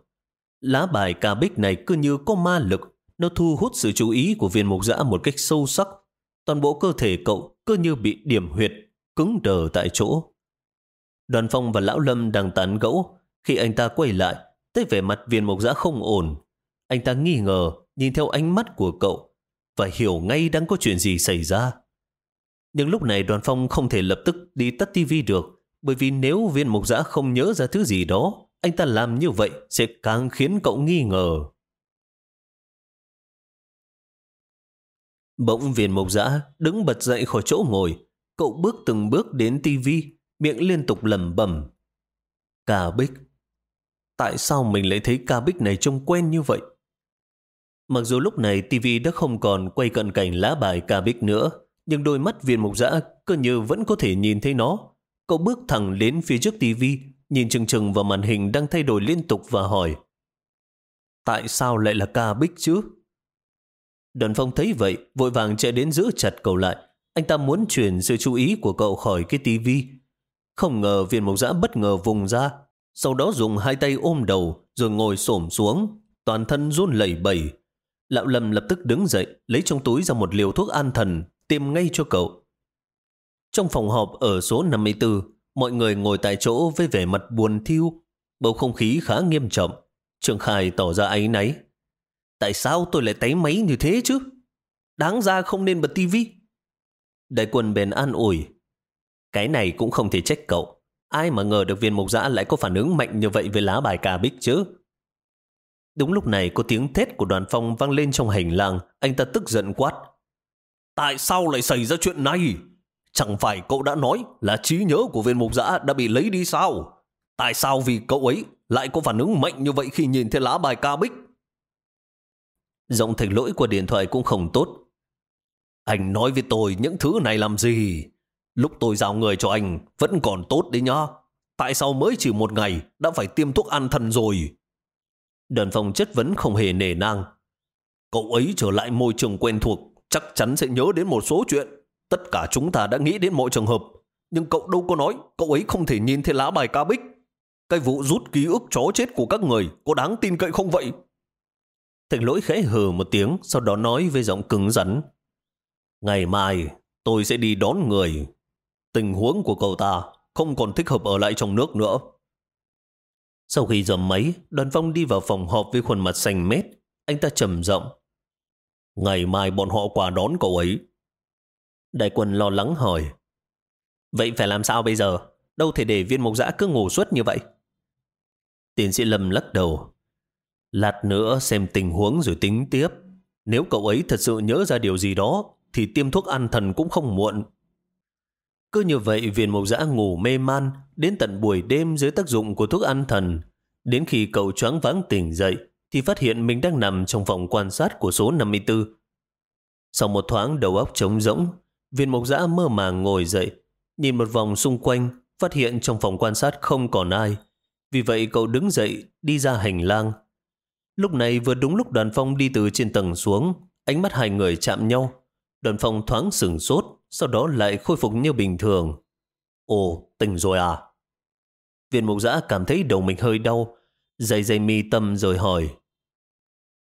Lá bài cà bích này cứ như có ma lực, nó thu hút sự chú ý của viên mục giã một cách sâu sắc. Toàn bộ cơ thể cậu cứ như bị điểm huyệt, cứng đờ tại chỗ. Đoàn phong và lão lâm đang tán gẫu. Khi anh ta quay lại, thấy vẻ mặt viên Mộc giã không ổn. Anh ta nghi ngờ, nhìn theo ánh mắt của cậu, và hiểu ngay đang có chuyện gì xảy ra. Nhưng lúc này đoàn phong không thể lập tức đi tắt tivi được, bởi vì nếu viên mục giã không nhớ ra thứ gì đó, anh ta làm như vậy sẽ càng khiến cậu nghi ngờ. Bỗng viên mộc giã đứng bật dậy khỏi chỗ ngồi, cậu bước từng bước đến tivi, miệng liên tục lẩm bẩm. Ca Bích. Tại sao mình lại thấy ca Bích này trông quen như vậy? Mặc dù lúc này tivi đã không còn quay cận cảnh lá bài ca Bích nữa, nhưng đôi mắt viên mộc giã cơ như vẫn có thể nhìn thấy nó. Cậu bước thẳng đến phía trước tivi, nhìn chừng chừng vào màn hình đang thay đổi liên tục và hỏi Tại sao lại là ca bích chứ? Đoàn phong thấy vậy, vội vàng chạy đến giữ chặt cậu lại. Anh ta muốn chuyển sự chú ý của cậu khỏi cái tivi. Không ngờ viên mộc giã bất ngờ vùng ra, sau đó dùng hai tay ôm đầu rồi ngồi xổm xuống, toàn thân run lẩy bẩy. Lão Lâm lập tức đứng dậy, lấy trong túi ra một liều thuốc an thần, tiêm ngay cho cậu. Trong phòng họp ở số 54, mọi người ngồi tại chỗ với vẻ mặt buồn thiêu, bầu không khí khá nghiêm trọng. Trường Khai tỏ ra áy náy. Tại sao tôi lại tấy máy như thế chứ? Đáng ra không nên bật tivi. Đại quân bền an ủi. Cái này cũng không thể trách cậu. Ai mà ngờ được viên mục giã lại có phản ứng mạnh như vậy với lá bài cà bích chứ? Đúng lúc này có tiếng thét của đoàn phong vang lên trong hành lang, anh ta tức giận quát. Tại sao lại xảy ra chuyện này? Chẳng phải cậu đã nói là trí nhớ của viên mục giã đã bị lấy đi sao? Tại sao vì cậu ấy lại có phản ứng mạnh như vậy khi nhìn thấy lá bài ca bích? Giọng thạch lỗi qua điện thoại cũng không tốt. Anh nói với tôi những thứ này làm gì? Lúc tôi giao người cho anh, vẫn còn tốt đấy nhá. Tại sao mới chỉ một ngày, đã phải tiêm thuốc an thần rồi? Đơn phòng chất vấn không hề nề nang. Cậu ấy trở lại môi trường quen thuộc, chắc chắn sẽ nhớ đến một số chuyện. Tất cả chúng ta đã nghĩ đến mọi trường hợp. Nhưng cậu đâu có nói cậu ấy không thể nhìn thấy lá bài ca bích. Cái vụ rút ký ức chó chết của các người có đáng tin cậy không vậy? Thạch lỗi khẽ hừ một tiếng, sau đó nói với giọng cứng rắn. Ngày mai, tôi sẽ đi đón người. Tình huống của cậu ta không còn thích hợp ở lại trong nước nữa. Sau khi dầm máy, đoàn phong đi vào phòng họp với khuôn mặt xanh mét. Anh ta trầm giọng. Ngày mai bọn họ qua đón cậu ấy. Đại quân lo lắng hỏi. Vậy phải làm sao bây giờ? Đâu thể để viên mộc giã cứ ngủ suốt như vậy? Tiến sĩ Lâm lắc đầu. Lát nữa xem tình huống rồi tính tiếp. Nếu cậu ấy thật sự nhớ ra điều gì đó, thì tiêm thuốc an thần cũng không muộn. Cứ như vậy viên mộc giã ngủ mê man đến tận buổi đêm dưới tác dụng của thuốc an thần. Đến khi cậu choáng váng tỉnh dậy thì phát hiện mình đang nằm trong phòng quan sát của số 54. Sau một thoáng đầu óc trống rỗng, viên mộc giã mơ màng ngồi dậy, nhìn một vòng xung quanh, phát hiện trong phòng quan sát không còn ai. Vì vậy cậu đứng dậy, đi ra hành lang. Lúc này vừa đúng lúc đoàn phong đi từ trên tầng xuống, ánh mắt hai người chạm nhau. Đoàn phong thoáng sừng sốt, sau đó lại khôi phục như bình thường. Ồ, tỉnh rồi à? Viện mục giã cảm thấy đầu mình hơi đau, dày dày mi tâm rồi hỏi.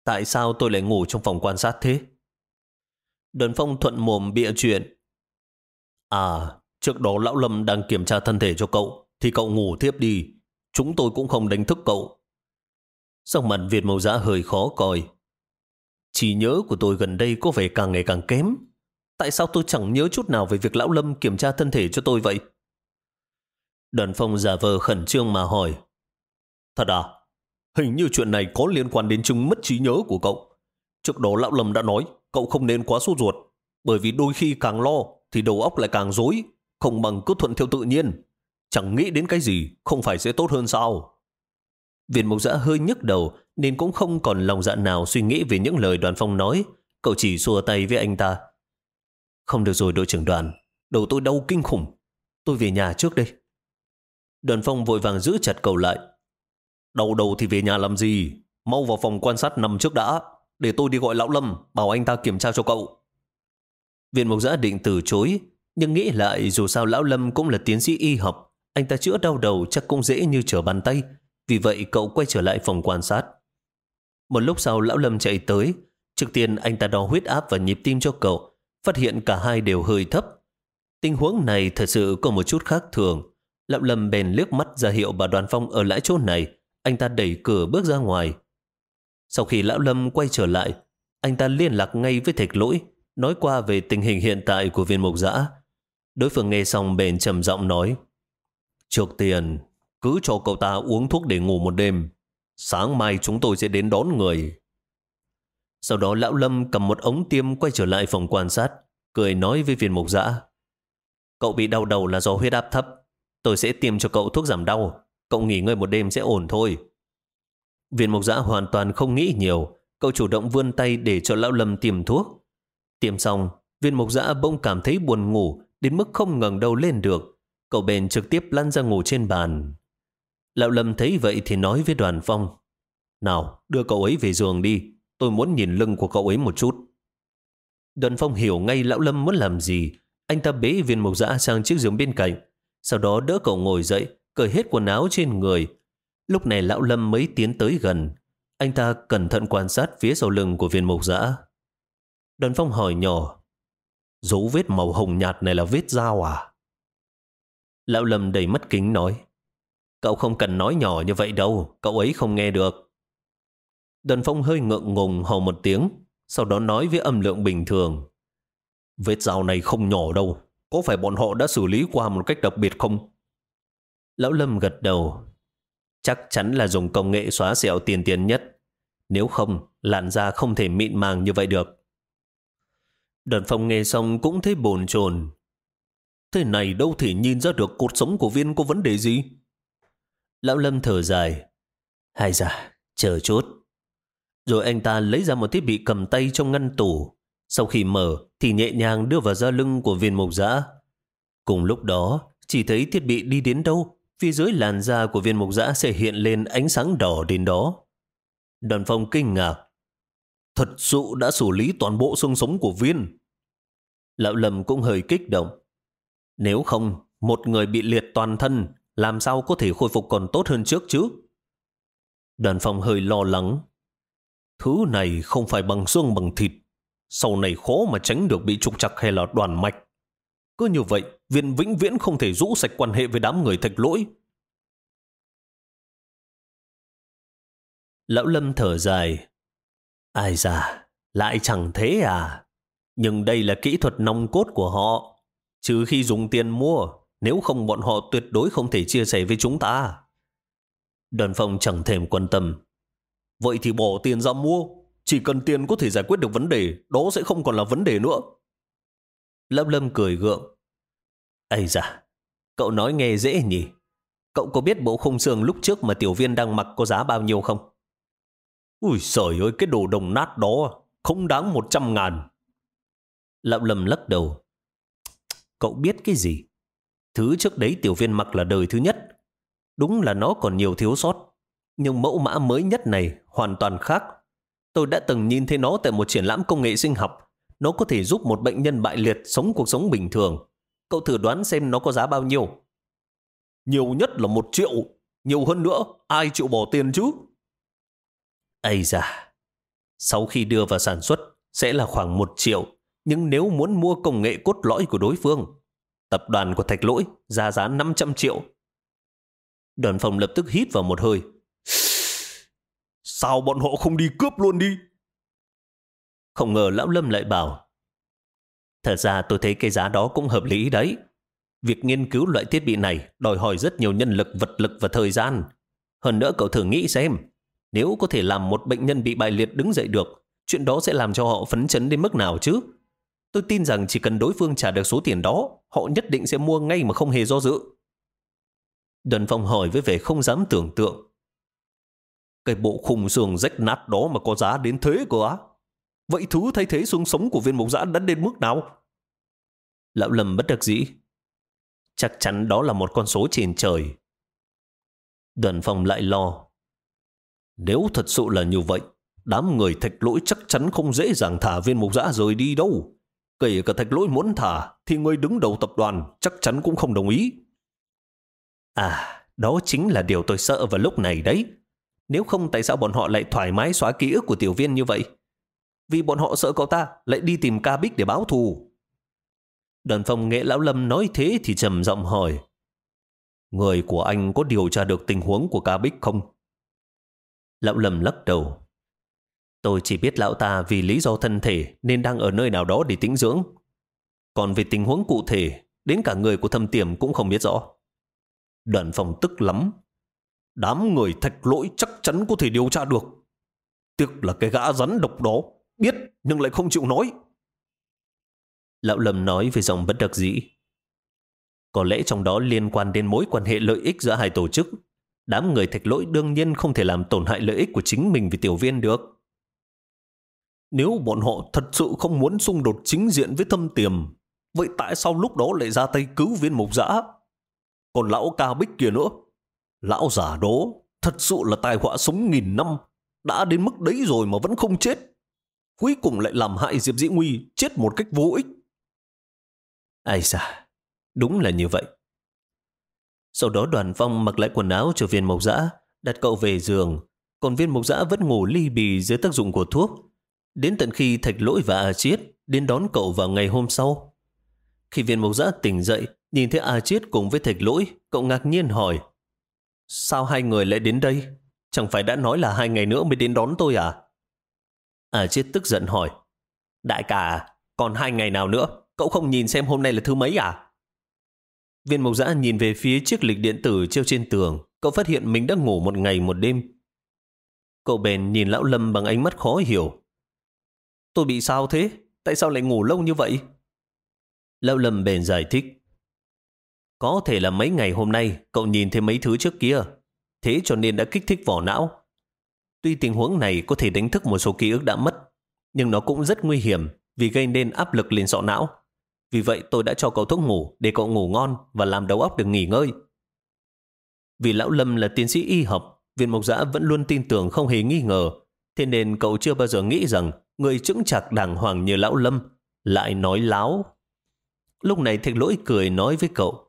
Tại sao tôi lại ngủ trong phòng quan sát thế? Đoàn phong thuận mồm bịa chuyện. À, trước đó lão Lâm đang kiểm tra thân thể cho cậu, thì cậu ngủ tiếp đi. Chúng tôi cũng không đánh thức cậu sắc mặt Việt màu giã hơi khó coi. Chỉ nhớ của tôi gần đây có vẻ càng ngày càng kém. Tại sao tôi chẳng nhớ chút nào về việc lão Lâm kiểm tra thân thể cho tôi vậy? Đoàn phong giả vờ khẩn trương mà hỏi. Thật à? Hình như chuyện này có liên quan đến chứng mất trí nhớ của cậu. Trước đó lão Lâm đã nói cậu không nên quá sốt ruột. Bởi vì đôi khi càng lo thì đầu óc lại càng rối, không bằng cứ thuận theo tự nhiên. Chẳng nghĩ đến cái gì, không phải sẽ tốt hơn sao? Viên mục giã hơi nhức đầu nên cũng không còn lòng dạ nào suy nghĩ về những lời đoàn phong nói. Cậu chỉ xua tay với anh ta. Không được rồi đội trưởng đoàn, đầu tôi đau kinh khủng. Tôi về nhà trước đây. Đoàn phong vội vàng giữ chặt cậu lại. Đầu đầu thì về nhà làm gì? Mau vào phòng quan sát nằm trước đã. Để tôi đi gọi lão Lâm, bảo anh ta kiểm tra cho cậu. Viên mục giã định từ chối, nhưng nghĩ lại dù sao lão Lâm cũng là tiến sĩ y học. Anh ta chữa đau đầu chắc cũng dễ như trở bàn tay. Vì vậy cậu quay trở lại phòng quan sát. Một lúc sau lão Lâm chạy tới. Trước tiên anh ta đo huyết áp và nhịp tim cho cậu phát hiện cả hai đều hơi thấp. Tình huống này thật sự có một chút khác thường. Lão Lâm bèn liếc mắt ra hiệu bà Đoàn Phong ở lại chỗ này. Anh ta đẩy cửa bước ra ngoài. Sau khi Lão Lâm quay trở lại, anh ta liên lạc ngay với thạch lỗi, nói qua về tình hình hiện tại của viên mục giã. Đối phương nghe xong bèn trầm giọng nói, Trước tiền, cứ cho cậu ta uống thuốc để ngủ một đêm. Sáng mai chúng tôi sẽ đến đón người. Sau đó Lão Lâm cầm một ống tiêm quay trở lại phòng quan sát, cười nói với viên mục dã Cậu bị đau đầu là do huyết áp thấp. Tôi sẽ tiêm cho cậu thuốc giảm đau. Cậu nghỉ ngơi một đêm sẽ ổn thôi. Viên mục dã hoàn toàn không nghĩ nhiều. Cậu chủ động vươn tay để cho Lão Lâm tiêm thuốc. Tiêm xong, viên mục dã bỗng cảm thấy buồn ngủ đến mức không ngẩng đầu lên được. Cậu bèn trực tiếp lăn ra ngủ trên bàn. Lão Lâm thấy vậy thì nói với đoàn phong. Nào, đưa cậu ấy về giường đi. Tôi muốn nhìn lưng của cậu ấy một chút. Đoàn phong hiểu ngay lão Lâm muốn làm gì. Anh ta bế viên mộc dã sang chiếc giường bên cạnh. Sau đó đỡ cậu ngồi dậy, cởi hết quần áo trên người. Lúc này lão Lâm mới tiến tới gần. Anh ta cẩn thận quan sát phía sau lưng của viên mộc dã. Đoàn phong hỏi nhỏ. Dấu vết màu hồng nhạt này là vết dao à? Lão Lâm đầy mắt kính nói. Cậu không cần nói nhỏ như vậy đâu, cậu ấy không nghe được. Đơn phong hơi ngượng ngùng hầu một tiếng, sau đó nói với âm lượng bình thường. Vết dao này không nhỏ đâu, có phải bọn họ đã xử lý qua một cách đặc biệt không? Lão Lâm gật đầu. Chắc chắn là dùng công nghệ xóa sẹo tiên tiến nhất. Nếu không, làn da không thể mịn màng như vậy được. Đần phong nghe xong cũng thấy bồn chồn. Thế này đâu thể nhìn ra được cột sống của viên có vấn đề gì. Lão Lâm thở dài. Hay da, chờ chút. Rồi anh ta lấy ra một thiết bị cầm tay trong ngăn tủ. Sau khi mở thì nhẹ nhàng đưa vào da lưng của viên mục giã. Cùng lúc đó, chỉ thấy thiết bị đi đến đâu, phía dưới làn da của viên mục giã sẽ hiện lên ánh sáng đỏ đến đó. Đoàn phong kinh ngạc. Thật sự đã xử lý toàn bộ xương sống của viên. Lão Lâm cũng hơi kích động. Nếu không, một người bị liệt toàn thân, làm sao có thể khôi phục còn tốt hơn trước chứ? Đoàn phong hơi lo lắng. Thứ này không phải bằng xương bằng thịt. Sau này khó mà tránh được bị trục chặt hay là đoàn mạch. Cứ như vậy, viên vĩnh viễn không thể rũ sạch quan hệ với đám người thạch lỗi. Lão Lâm thở dài. Ai già, lại chẳng thế à? Nhưng đây là kỹ thuật nòng cốt của họ. Trừ khi dùng tiền mua, nếu không bọn họ tuyệt đối không thể chia sẻ với chúng ta. Đoàn phong chẳng thèm quan tâm. Vậy thì bỏ tiền ra mua. Chỉ cần tiền có thể giải quyết được vấn đề, đó sẽ không còn là vấn đề nữa. Lâm Lâm cười gượng. Ây da, cậu nói nghe dễ nhỉ? Cậu có biết bộ khung xương lúc trước mà tiểu viên đang mặc có giá bao nhiêu không? Ui trời ơi, cái đồ đồng nát đó không đáng một trăm ngàn. Lâm Lâm lắc đầu. Cậu biết cái gì? Thứ trước đấy tiểu viên mặc là đời thứ nhất. Đúng là nó còn nhiều thiếu sót. Nhưng mẫu mã mới nhất này hoàn toàn khác. Tôi đã từng nhìn thấy nó tại một triển lãm công nghệ sinh học. Nó có thể giúp một bệnh nhân bại liệt sống cuộc sống bình thường. Cậu thử đoán xem nó có giá bao nhiêu. Nhiều nhất là một triệu. Nhiều hơn nữa, ai chịu bỏ tiền chứ? Ây da, sau khi đưa vào sản xuất sẽ là khoảng một triệu. Nhưng nếu muốn mua công nghệ cốt lõi của đối phương, tập đoàn của Thạch Lỗi ra giá 500 triệu. Đoàn phòng lập tức hít vào một hơi. Sao bọn họ không đi cướp luôn đi? Không ngờ Lão Lâm lại bảo Thật ra tôi thấy cái giá đó cũng hợp lý đấy. Việc nghiên cứu loại thiết bị này đòi hỏi rất nhiều nhân lực, vật lực và thời gian. Hơn nữa cậu thử nghĩ xem, nếu có thể làm một bệnh nhân bị bại liệt đứng dậy được, chuyện đó sẽ làm cho họ phấn chấn đến mức nào chứ? Tôi tin rằng chỉ cần đối phương trả được số tiền đó, họ nhất định sẽ mua ngay mà không hề do dự. đần Phong hỏi với vẻ không dám tưởng tượng. Cái bộ khung xương rách nát đó mà có giá đến thế cơ á? Vậy thứ thay thế xương sống của viên mộc giã đã đến mức nào? Lão Lâm bất đắc dĩ. Chắc chắn đó là một con số trên trời. Đoàn phòng lại lo. Nếu thật sự là như vậy, đám người thạch lỗi chắc chắn không dễ dàng thả viên mục giã rời đi đâu. Kể cả thạch lỗi muốn thả, thì người đứng đầu tập đoàn chắc chắn cũng không đồng ý. À, đó chính là điều tôi sợ vào lúc này đấy. Nếu không tại sao bọn họ lại thoải mái xóa ký ức của tiểu viên như vậy? Vì bọn họ sợ cậu ta lại đi tìm ca bích để báo thù. Đoàn phòng nghệ lão lâm nói thế thì trầm giọng hỏi. Người của anh có điều tra được tình huống của ca bích không? Lão lâm lắc đầu. Tôi chỉ biết lão ta vì lý do thân thể nên đang ở nơi nào đó để tĩnh dưỡng. Còn về tình huống cụ thể, đến cả người của thâm tiềm cũng không biết rõ. Đoàn phòng tức lắm. Đám người thạch lỗi chắc chắn có thể điều tra được. Tiếc là cái gã rắn độc đó, biết nhưng lại không chịu nói. Lão Lâm nói về giọng bất đắc dĩ. Có lẽ trong đó liên quan đến mối quan hệ lợi ích giữa hai tổ chức. Đám người thạch lỗi đương nhiên không thể làm tổn hại lợi ích của chính mình vì tiểu viên được. Nếu bọn họ thật sự không muốn xung đột chính diện với thâm tiềm, vậy tại sao lúc đó lại ra tay cứu viên mục giã? Còn lão ca bích kia nữa, lão giả đó thật sự là tai họa sống nghìn năm, đã đến mức đấy rồi mà vẫn không chết. Cuối cùng lại làm hại Diệp Dĩ Nguy chết một cách vô ích. Ai xa, đúng là như vậy. Sau đó đoàn phong mặc lại quần áo cho viên mộc dã, đặt cậu về giường, còn viên mộc dã vẫn ngủ ly bì dưới tác dụng của thuốc. Đến tận khi thạch lỗi và A Chiết đến đón cậu vào ngày hôm sau. Khi viên mộc Giã tỉnh dậy, nhìn thấy A Chiết cùng với thạch lỗi, cậu ngạc nhiên hỏi Sao hai người lại đến đây? Chẳng phải đã nói là hai ngày nữa mới đến đón tôi à? A Chiết tức giận hỏi Đại ca, còn hai ngày nào nữa? Cậu không nhìn xem hôm nay là thứ mấy à? Viên mộc giã nhìn về phía chiếc lịch điện tử treo trên tường. Cậu phát hiện mình đã ngủ một ngày một đêm. Cậu bèn nhìn lão Lâm bằng ánh mắt khó hiểu. Tôi bị sao thế? Tại sao lại ngủ lâu như vậy? Lão Lâm bèn giải thích. Có thể là mấy ngày hôm nay cậu nhìn thấy mấy thứ trước kia, thế cho nên đã kích thích vỏ não. Tuy tình huống này có thể đánh thức một số ký ức đã mất, nhưng nó cũng rất nguy hiểm vì gây nên áp lực lên sọ não. Vì vậy tôi đã cho cậu thuốc ngủ để cậu ngủ ngon và làm đầu óc được nghỉ ngơi. Vì Lão Lâm là tiến sĩ y học, viên mộc giã vẫn luôn tin tưởng không hề nghi ngờ, thế nên cậu chưa bao giờ nghĩ rằng người chững chặt đàng hoàng như Lão Lâm lại nói láo. Lúc này thạch lỗi cười nói với cậu,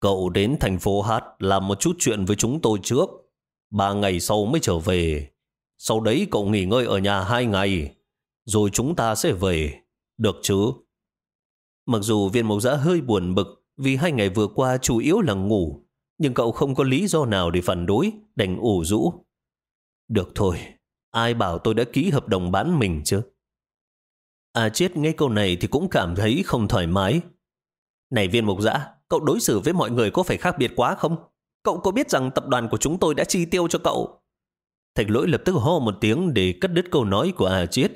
Cậu đến thành phố Hát làm một chút chuyện với chúng tôi trước. Ba ngày sau mới trở về. Sau đấy cậu nghỉ ngơi ở nhà hai ngày. Rồi chúng ta sẽ về. Được chứ? Mặc dù viên mộc giã hơi buồn bực vì hai ngày vừa qua chủ yếu là ngủ, nhưng cậu không có lý do nào để phản đối, đành ủ rũ. Được thôi, ai bảo tôi đã ký hợp đồng bán mình chứ? À chết nghe câu này thì cũng cảm thấy không thoải mái. Này viên mục giã, cậu đối xử với mọi người có phải khác biệt quá không? Cậu có biết rằng tập đoàn của chúng tôi đã chi tiêu cho cậu? Thạch lỗi lập tức ho một tiếng để cắt đứt câu nói của À chết,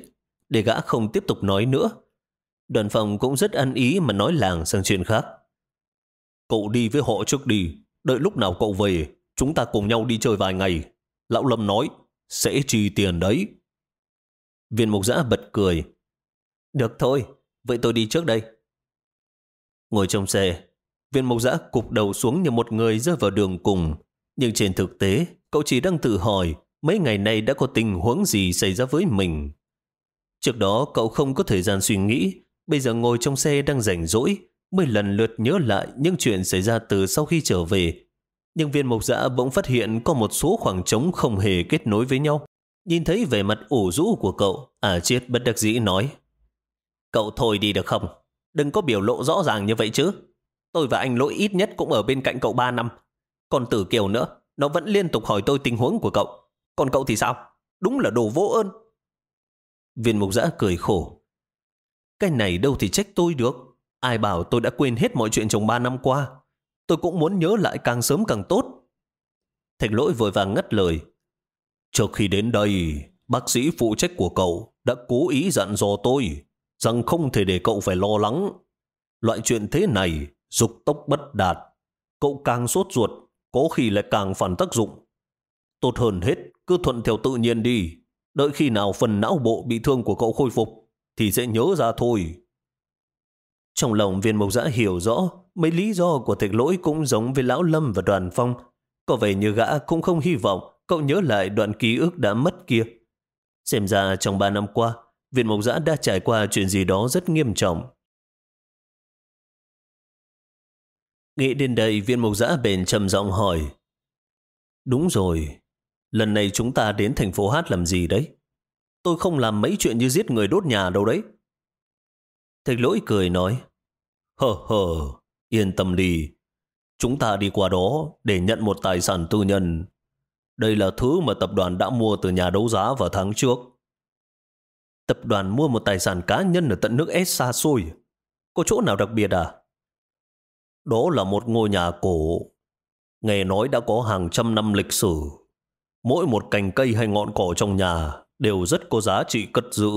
để gã không tiếp tục nói nữa. Đoàn phòng cũng rất ăn ý mà nói làng sang chuyện khác. Cậu đi với họ trước đi, đợi lúc nào cậu về, chúng ta cùng nhau đi chơi vài ngày. Lão Lâm nói, sẽ trì tiền đấy. Viên mục giã bật cười. Được thôi, vậy tôi đi trước đây. Ngồi trong xe, viên mộc giã cục đầu xuống như một người rơi vào đường cùng. Nhưng trên thực tế, cậu chỉ đang tự hỏi mấy ngày nay đã có tình huống gì xảy ra với mình. Trước đó cậu không có thời gian suy nghĩ, bây giờ ngồi trong xe đang rảnh rỗi, mới lần lượt nhớ lại những chuyện xảy ra từ sau khi trở về. Nhưng viên mộc giả bỗng phát hiện có một số khoảng trống không hề kết nối với nhau. Nhìn thấy vẻ mặt ủ rũ của cậu, à chết bất đắc dĩ nói. Cậu thôi đi được không? Đừng có biểu lộ rõ ràng như vậy chứ. Tôi và anh lỗi ít nhất cũng ở bên cạnh cậu 3 năm. Còn tử kiều nữa, nó vẫn liên tục hỏi tôi tình huống của cậu. Còn cậu thì sao? Đúng là đồ vô ơn. Viên mục giã cười khổ. Cái này đâu thì trách tôi được. Ai bảo tôi đã quên hết mọi chuyện trong 3 năm qua. Tôi cũng muốn nhớ lại càng sớm càng tốt. Thạch lỗi vội vàng ngắt lời. Trước khi đến đây, bác sĩ phụ trách của cậu đã cố ý dặn dò tôi rằng không thể để cậu phải lo lắng. Loại chuyện thế này, dục tốc bất đạt. Cậu càng sốt ruột, có khi lại càng phản tác dụng. Tốt hơn hết, cứ thuận theo tự nhiên đi. Đợi khi nào phần não bộ bị thương của cậu khôi phục, thì sẽ nhớ ra thôi. Trong lòng viên mộc giã hiểu rõ, mấy lý do của thạch lỗi cũng giống với Lão Lâm và Đoàn Phong. Có vẻ như gã cũng không hy vọng cậu nhớ lại đoạn ký ức đã mất kia. Xem ra trong ba năm qua, Viện Mộc Giã đã trải qua chuyện gì đó rất nghiêm trọng. Nghĩ đến đây, viên mộc giã bền trầm giọng hỏi. Đúng rồi, lần này chúng ta đến thành phố Hát làm gì đấy? Tôi không làm mấy chuyện như giết người đốt nhà đâu đấy. Thạch lỗi cười nói. Hờ hờ, yên tâm đi. Chúng ta đi qua đó để nhận một tài sản tư nhân. Đây là thứ mà tập đoàn đã mua từ nhà đấu giá vào tháng trước. Tập đoàn mua một tài sản cá nhân ở tận nước S xa xôi. Có chỗ nào đặc biệt à? Đó là một ngôi nhà cổ. Nghe nói đã có hàng trăm năm lịch sử. Mỗi một cành cây hay ngọn cỏ trong nhà đều rất có giá trị cất giữ.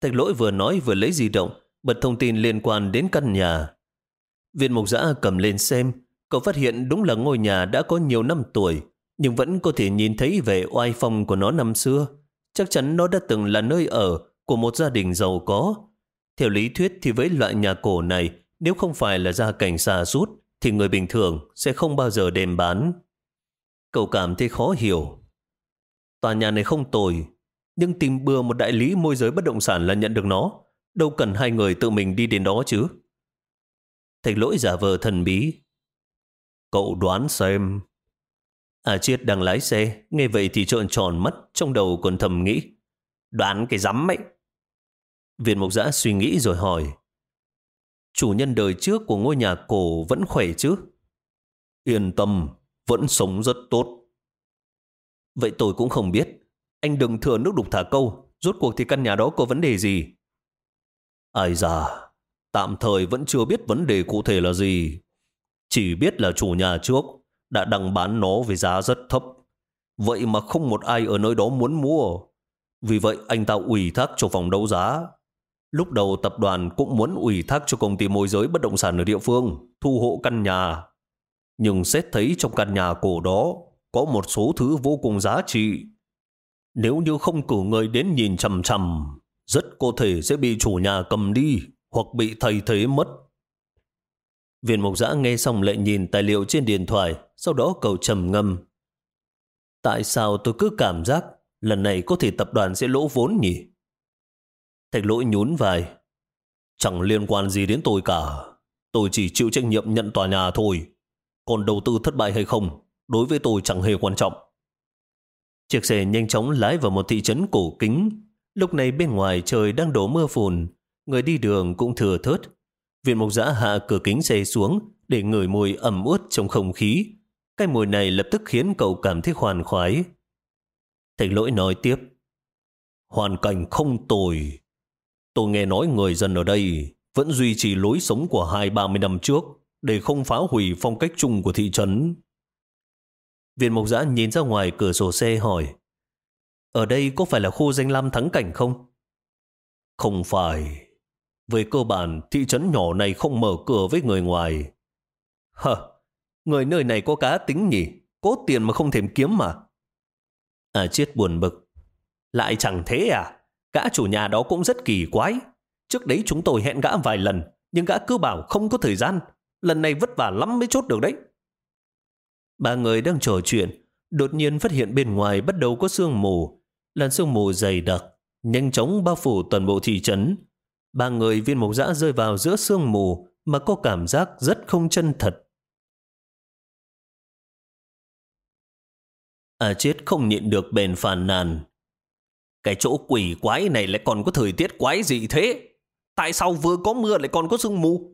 Thạch lỗi vừa nói vừa lấy di động, bật thông tin liên quan đến căn nhà. Viên mục giã cầm lên xem, cậu phát hiện đúng là ngôi nhà đã có nhiều năm tuổi, nhưng vẫn có thể nhìn thấy vẻ oai phong của nó năm xưa. Chắc chắn nó đã từng là nơi ở của một gia đình giàu có. Theo lý thuyết thì với loại nhà cổ này, nếu không phải là gia cảnh xa rút, thì người bình thường sẽ không bao giờ đem bán. Cậu cảm thấy khó hiểu. Tòa nhà này không tồi, nhưng tìm bừa một đại lý môi giới bất động sản là nhận được nó. Đâu cần hai người tự mình đi đến đó chứ. Thạch lỗi giả vờ thần bí. Cậu đoán xem À Chiết đang lái xe, nghe vậy thì trợn tròn mắt, trong đầu còn thầm nghĩ. Đoán cái rắm ấy. Viên mục giã suy nghĩ rồi hỏi. Chủ nhân đời trước của ngôi nhà cổ vẫn khỏe chứ? Yên tâm, vẫn sống rất tốt. Vậy tôi cũng không biết. Anh đừng thừa nước đục thả câu. Rốt cuộc thì căn nhà đó có vấn đề gì? Ai già, tạm thời vẫn chưa biết vấn đề cụ thể là gì. Chỉ biết là chủ nhà trước đã đăng bán nó với giá rất thấp. vậy mà không một ai ở nơi đó muốn mua. Vì vậy anh ta ủy thác cho phòng đấu giá. Lúc đầu tập đoàn cũng muốn ủy thác cho công ty môi giới bất động sản ở địa phương, thu hộ căn nhà. Nhưng xét thấy trong căn nhà cổ đó có một số thứ vô cùng giá trị. Nếu như không cử người đến nhìn chằm chằm, rất có thể sẽ bị chủ nhà cầm đi hoặc bị thay thế mất. Viên mục giã nghe xong lại nhìn tài liệu trên điện thoại, sau đó cầu trầm ngâm. Tại sao tôi cứ cảm giác lần này có thể tập đoàn sẽ lỗ vốn nhỉ? Thạch lỗi nhún vai. Chẳng liên quan gì đến tôi cả. Tôi chỉ chịu trách nhiệm nhận tòa nhà thôi. Còn đầu tư thất bại hay không, đối với tôi chẳng hề quan trọng. Chiếc xe nhanh chóng lái vào một thị trấn cổ kính. Lúc này bên ngoài trời đang đổ mưa phùn, người đi đường cũng thừa thớt. Viện mục giã hạ cửa kính xe xuống để ngửi mùi ẩm ướt trong không khí. Cái mùi này lập tức khiến cậu cảm thấy khoan khoái. Thầy lỗi nói tiếp. Hoàn cảnh không tồi. Tôi nghe nói người dân ở đây vẫn duy trì lối sống của hai, ba mươi năm trước để không phá hủy phong cách chung của thị trấn. Viên mộc giã nhìn ra ngoài cửa sổ xe hỏi Ở đây có phải là khu danh lam thắng cảnh không? Không phải. Về cơ bản, thị trấn nhỏ này không mở cửa với người ngoài. Hờ, người nơi này có cá tính nhỉ? Có tiền mà không thèm kiếm mà. À chết buồn bực. Lại chẳng thế à? Gã chủ nhà đó cũng rất kỳ quái. Trước đấy chúng tôi hẹn gã vài lần, nhưng gã cứ bảo không có thời gian. Lần này vất vả lắm mới chốt được đấy. Ba người đang trò chuyện, đột nhiên phát hiện bên ngoài bắt đầu có sương mù. Làn sương mù dày đặc, nhanh chóng bao phủ toàn bộ thị trấn. Ba người viên mục giã rơi vào giữa sương mù mà có cảm giác rất không chân thật. À chết không nhịn được bền phàn nàn. Cái chỗ quỷ quái này lại còn có thời tiết quái gì thế? Tại sao vừa có mưa lại còn có sương mù?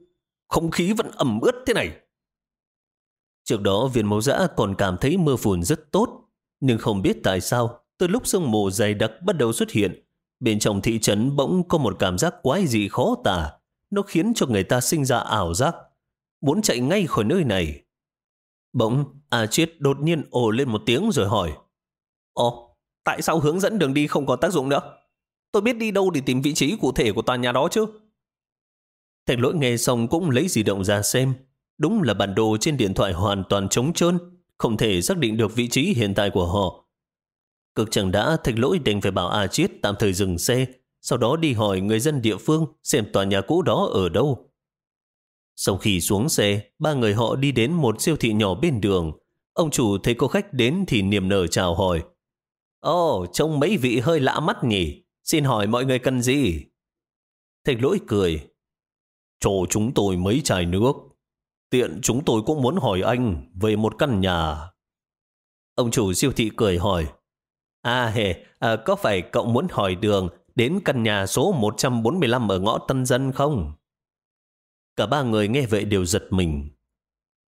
Không khí vẫn ẩm ướt thế này. Trước đó viên mẫu giã còn cảm thấy mưa phùn rất tốt, nhưng không biết tại sao, từ lúc sương mù dày đặc bắt đầu xuất hiện, bên trong thị trấn bỗng có một cảm giác quái dị khó tả. Nó khiến cho người ta sinh ra ảo giác, muốn chạy ngay khỏi nơi này. Bỗng, A Chiết đột nhiên ồ lên một tiếng rồi hỏi, Ồ, tại sao hướng dẫn đường đi không có tác dụng nữa? Tôi biết đi đâu để tìm vị trí cụ thể của tòa nhà đó chứ? Thạch lỗi nghe xong cũng lấy di động ra xem, Đúng là bản đồ trên điện thoại hoàn toàn trống trơn, không thể xác định được vị trí hiện tại của họ. Cực chẳng đã thạch lỗi đành phải bảo A Chiết tạm thời dừng xe, sau đó đi hỏi người dân địa phương xem tòa nhà cũ đó ở đâu. Sau khi xuống xe, ba người họ đi đến một siêu thị nhỏ bên đường. Ông chủ thấy cô khách đến thì niềm nở chào hỏi. Ồ, oh, trông mấy vị hơi lạ mắt nhỉ. Xin hỏi mọi người cần gì? Thạch lỗi cười. Cho chúng tôi mấy chai nước. Tiện chúng tôi cũng muốn hỏi anh về một căn nhà. Ông chủ siêu thị cười hỏi. À hề, à, có phải cậu muốn hỏi đường đến căn nhà số 145 ở ngõ Tân Dân không? Cả ba người nghe vậy đều giật mình.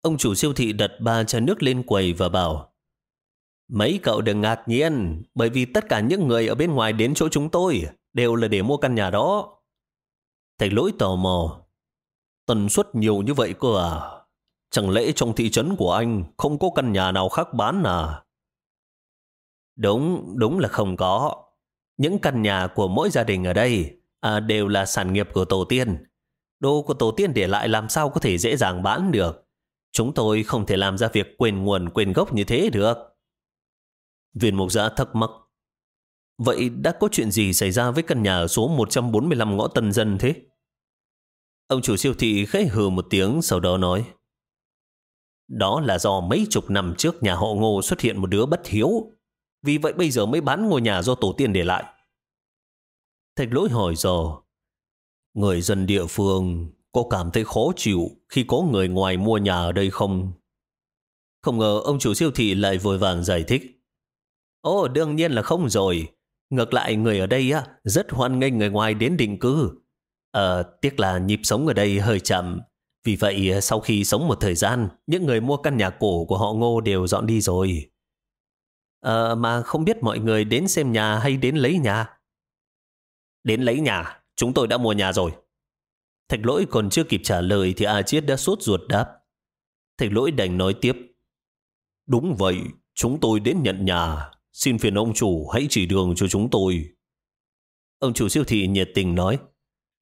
Ông chủ siêu thị đặt ba chai nước lên quầy và bảo Mấy cậu đừng ngạc nhiên bởi vì tất cả những người ở bên ngoài đến chỗ chúng tôi đều là để mua căn nhà đó. Thầy lỗi tò mò Tần suất nhiều như vậy cơ à? Chẳng lẽ trong thị trấn của anh không có căn nhà nào khác bán à? Đúng, đúng là không có. Những căn nhà của mỗi gia đình ở đây à, đều là sản nghiệp của tổ tiên. Đồ của tổ tiên để lại làm sao có thể dễ dàng bán được. Chúng tôi không thể làm ra việc quên nguồn quên gốc như thế được. Viên mục giã thắc mắc. Vậy đã có chuyện gì xảy ra với căn nhà ở số 145 ngõ Tân Dân thế? Ông chủ siêu thị khẽ hừ một tiếng sau đó nói Đó là do mấy chục năm trước nhà họ ngô xuất hiện một đứa bất hiếu vì vậy bây giờ mới bán ngôi nhà do tổ tiên để lại Thạch lỗi hỏi dò Người dân địa phương có cảm thấy khó chịu khi có người ngoài mua nhà ở đây không? Không ngờ ông chủ siêu thị lại vội vàng giải thích. Ồ, đương nhiên là không rồi. Ngược lại người ở đây á rất hoan nghênh người ngoài đến định cư. Ờ, tiếc là nhịp sống ở đây hơi chậm. Vì vậy, sau khi sống một thời gian, những người mua căn nhà cổ của họ ngô đều dọn đi rồi. Ờ, mà không biết mọi người đến xem nhà hay đến lấy nhà? Đến lấy nhà, chúng tôi đã mua nhà rồi. Thạch lỗi còn chưa kịp trả lời thì A Chiết đã sốt ruột đáp. Thạch lỗi đành nói tiếp. Đúng vậy, chúng tôi đến nhận nhà. Xin phiền ông chủ hãy chỉ đường cho chúng tôi. Ông chủ siêu thị nhiệt tình nói.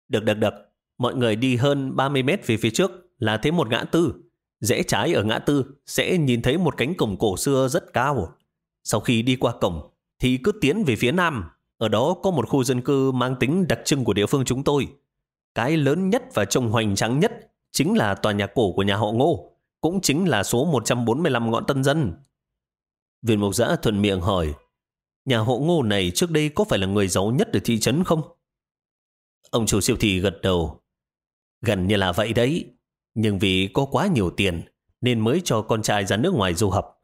Được, được, được. Mọi người đi hơn 30 mét về phía trước là thấy một ngã tư. Rẽ trái ở ngã tư sẽ nhìn thấy một cánh cổng cổ xưa rất cao. Sau khi đi qua cổng thì cứ tiến về phía nam. Ở đó có một khu dân cư mang tính đặc trưng của địa phương chúng tôi. Cái lớn nhất và trông hoành tráng nhất chính là tòa nhà cổ của nhà họ Ngô, cũng chính là số 145 ngọn tân dân. Viên mộc giã thuận miệng hỏi, nhà hộ Ngô này trước đây có phải là người giàu nhất ở thị trấn không? Ông chủ siêu thị gật đầu. Gần như là vậy đấy, nhưng vì có quá nhiều tiền nên mới cho con trai ra nước ngoài du học.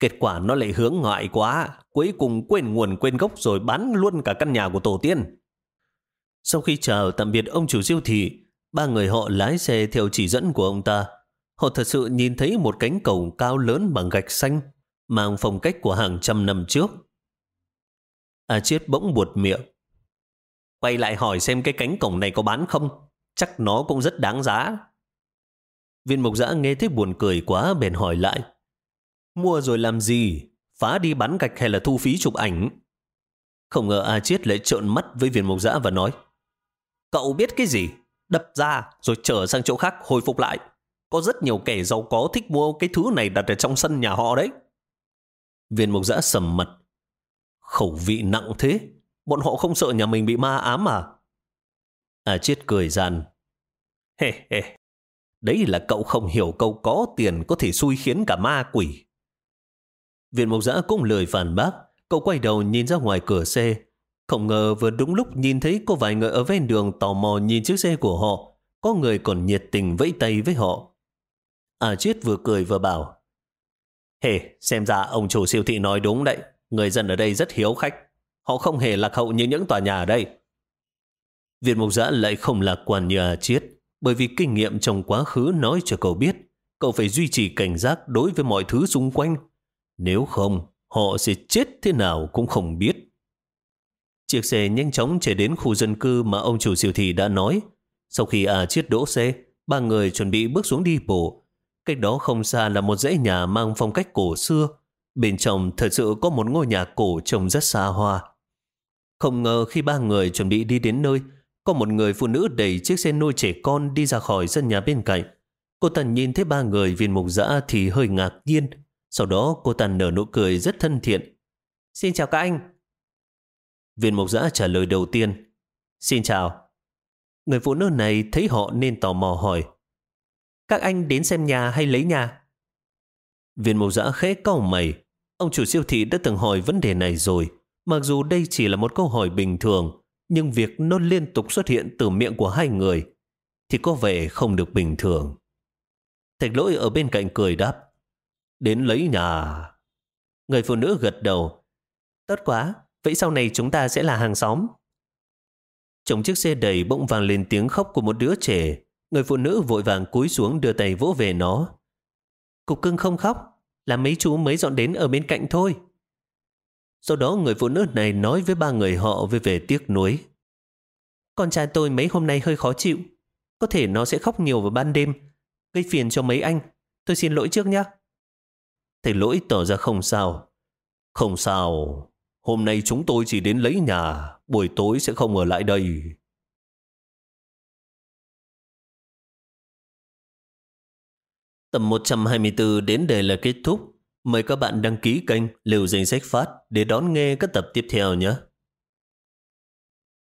Kết quả nó lại hướng ngoại quá, cuối cùng quên nguồn quên gốc rồi bán luôn cả căn nhà của tổ tiên. Sau khi chào tạm biệt ông chủ siêu thị, ba người họ lái xe theo chỉ dẫn của ông ta. Họ thật sự nhìn thấy một cánh cổng cao lớn bằng gạch xanh, mang phong cách của hàng trăm năm trước. A Chiết bỗng buột miệng. Quay lại hỏi xem cái cánh cổng này có bán không? Chắc nó cũng rất đáng giá. Viên mục giã nghe thấy buồn cười quá bèn hỏi lại. Mua rồi làm gì? Phá đi bán gạch hay là thu phí chụp ảnh? Không ngờ A Chiết lại trợn mắt với viên Mộc giã và nói, Cậu biết cái gì? Đập ra rồi trở sang chỗ khác hồi phục lại. Có rất nhiều kẻ giàu có thích mua cái thứ này đặt ở trong sân nhà họ đấy. Viên Mộc giã sầm mặt. Khẩu vị nặng thế. Bọn họ không sợ nhà mình bị ma ám à? À chết cười gian. Hê hê. Đấy là cậu không hiểu câu có tiền có thể xui khiến cả ma quỷ. Viện mộc giã cũng lời phản bác. Cậu quay đầu nhìn ra ngoài cửa xe. Không ngờ vừa đúng lúc nhìn thấy có vài người ở ven đường tò mò nhìn chiếc xe của họ. Có người còn nhiệt tình vẫy tay với họ. À Chiết vừa cười vừa bảo. Hề, xem ra ông chủ siêu thị nói đúng đấy. Người dân ở đây rất hiếu khách. Họ không hề lạc hậu như những tòa nhà ở đây. Việt Mộc Giã lại không lạc quan như À Chiết, bởi vì kinh nghiệm trong quá khứ nói cho cậu biết, cậu phải duy trì cảnh giác đối với mọi thứ xung quanh. Nếu không, họ sẽ chết thế nào cũng không biết. Chiếc xe nhanh chóng chạy đến khu dân cư mà ông chủ siêu thị đã nói. Sau khi à Chiết đỗ xe, ba người chuẩn bị bước xuống đi bộ. Cách đó không xa là một dãy nhà mang phong cách cổ xưa. Bên trong thật sự có một ngôi nhà cổ trông rất xa hoa. Không ngờ khi ba người chuẩn bị đi đến nơi, có một người phụ nữ đẩy chiếc xe nuôi trẻ con đi ra khỏi sân nhà bên cạnh. Cô ta nhìn thấy ba người viên mục dã thì hơi ngạc nhiên. Sau đó cô Tần nở nụ cười rất thân thiện. Xin chào các anh. Viên mộc dã trả lời đầu tiên. Xin chào. Người phụ nữ này thấy họ nên tò mò hỏi. Các anh đến xem nhà hay lấy nhà? Viên mộc dã khẽ cau mày. Ông chủ siêu thị đã từng hỏi vấn đề này rồi. Mặc dù đây chỉ là một câu hỏi bình thường, nhưng việc nó liên tục xuất hiện từ miệng của hai người thì có vẻ không được bình thường. Thạch lỗi ở bên cạnh cười đáp. Đến lấy nhà. Người phụ nữ gật đầu. Tốt quá, vậy sau này chúng ta sẽ là hàng xóm. Trong chiếc xe đầy bỗng vang lên tiếng khóc của một đứa trẻ. Người phụ nữ vội vàng cúi xuống đưa tay vỗ về nó. Cục cưng không khóc, là mấy chú mới dọn đến ở bên cạnh thôi. Sau đó người phụ nữ này nói với ba người họ về về tiếc nuối. Con trai tôi mấy hôm nay hơi khó chịu. Có thể nó sẽ khóc nhiều vào ban đêm, gây phiền cho mấy anh. Tôi xin lỗi trước nhé. Thầy lỗi tỏ ra không sao. Không sao. Hôm nay chúng tôi chỉ đến lấy nhà, buổi tối sẽ không ở lại đây. Tập 124 đến đây là kết thúc. Mời các bạn đăng ký kênh Liều Danh Sách Phát để đón nghe các tập tiếp theo nhé.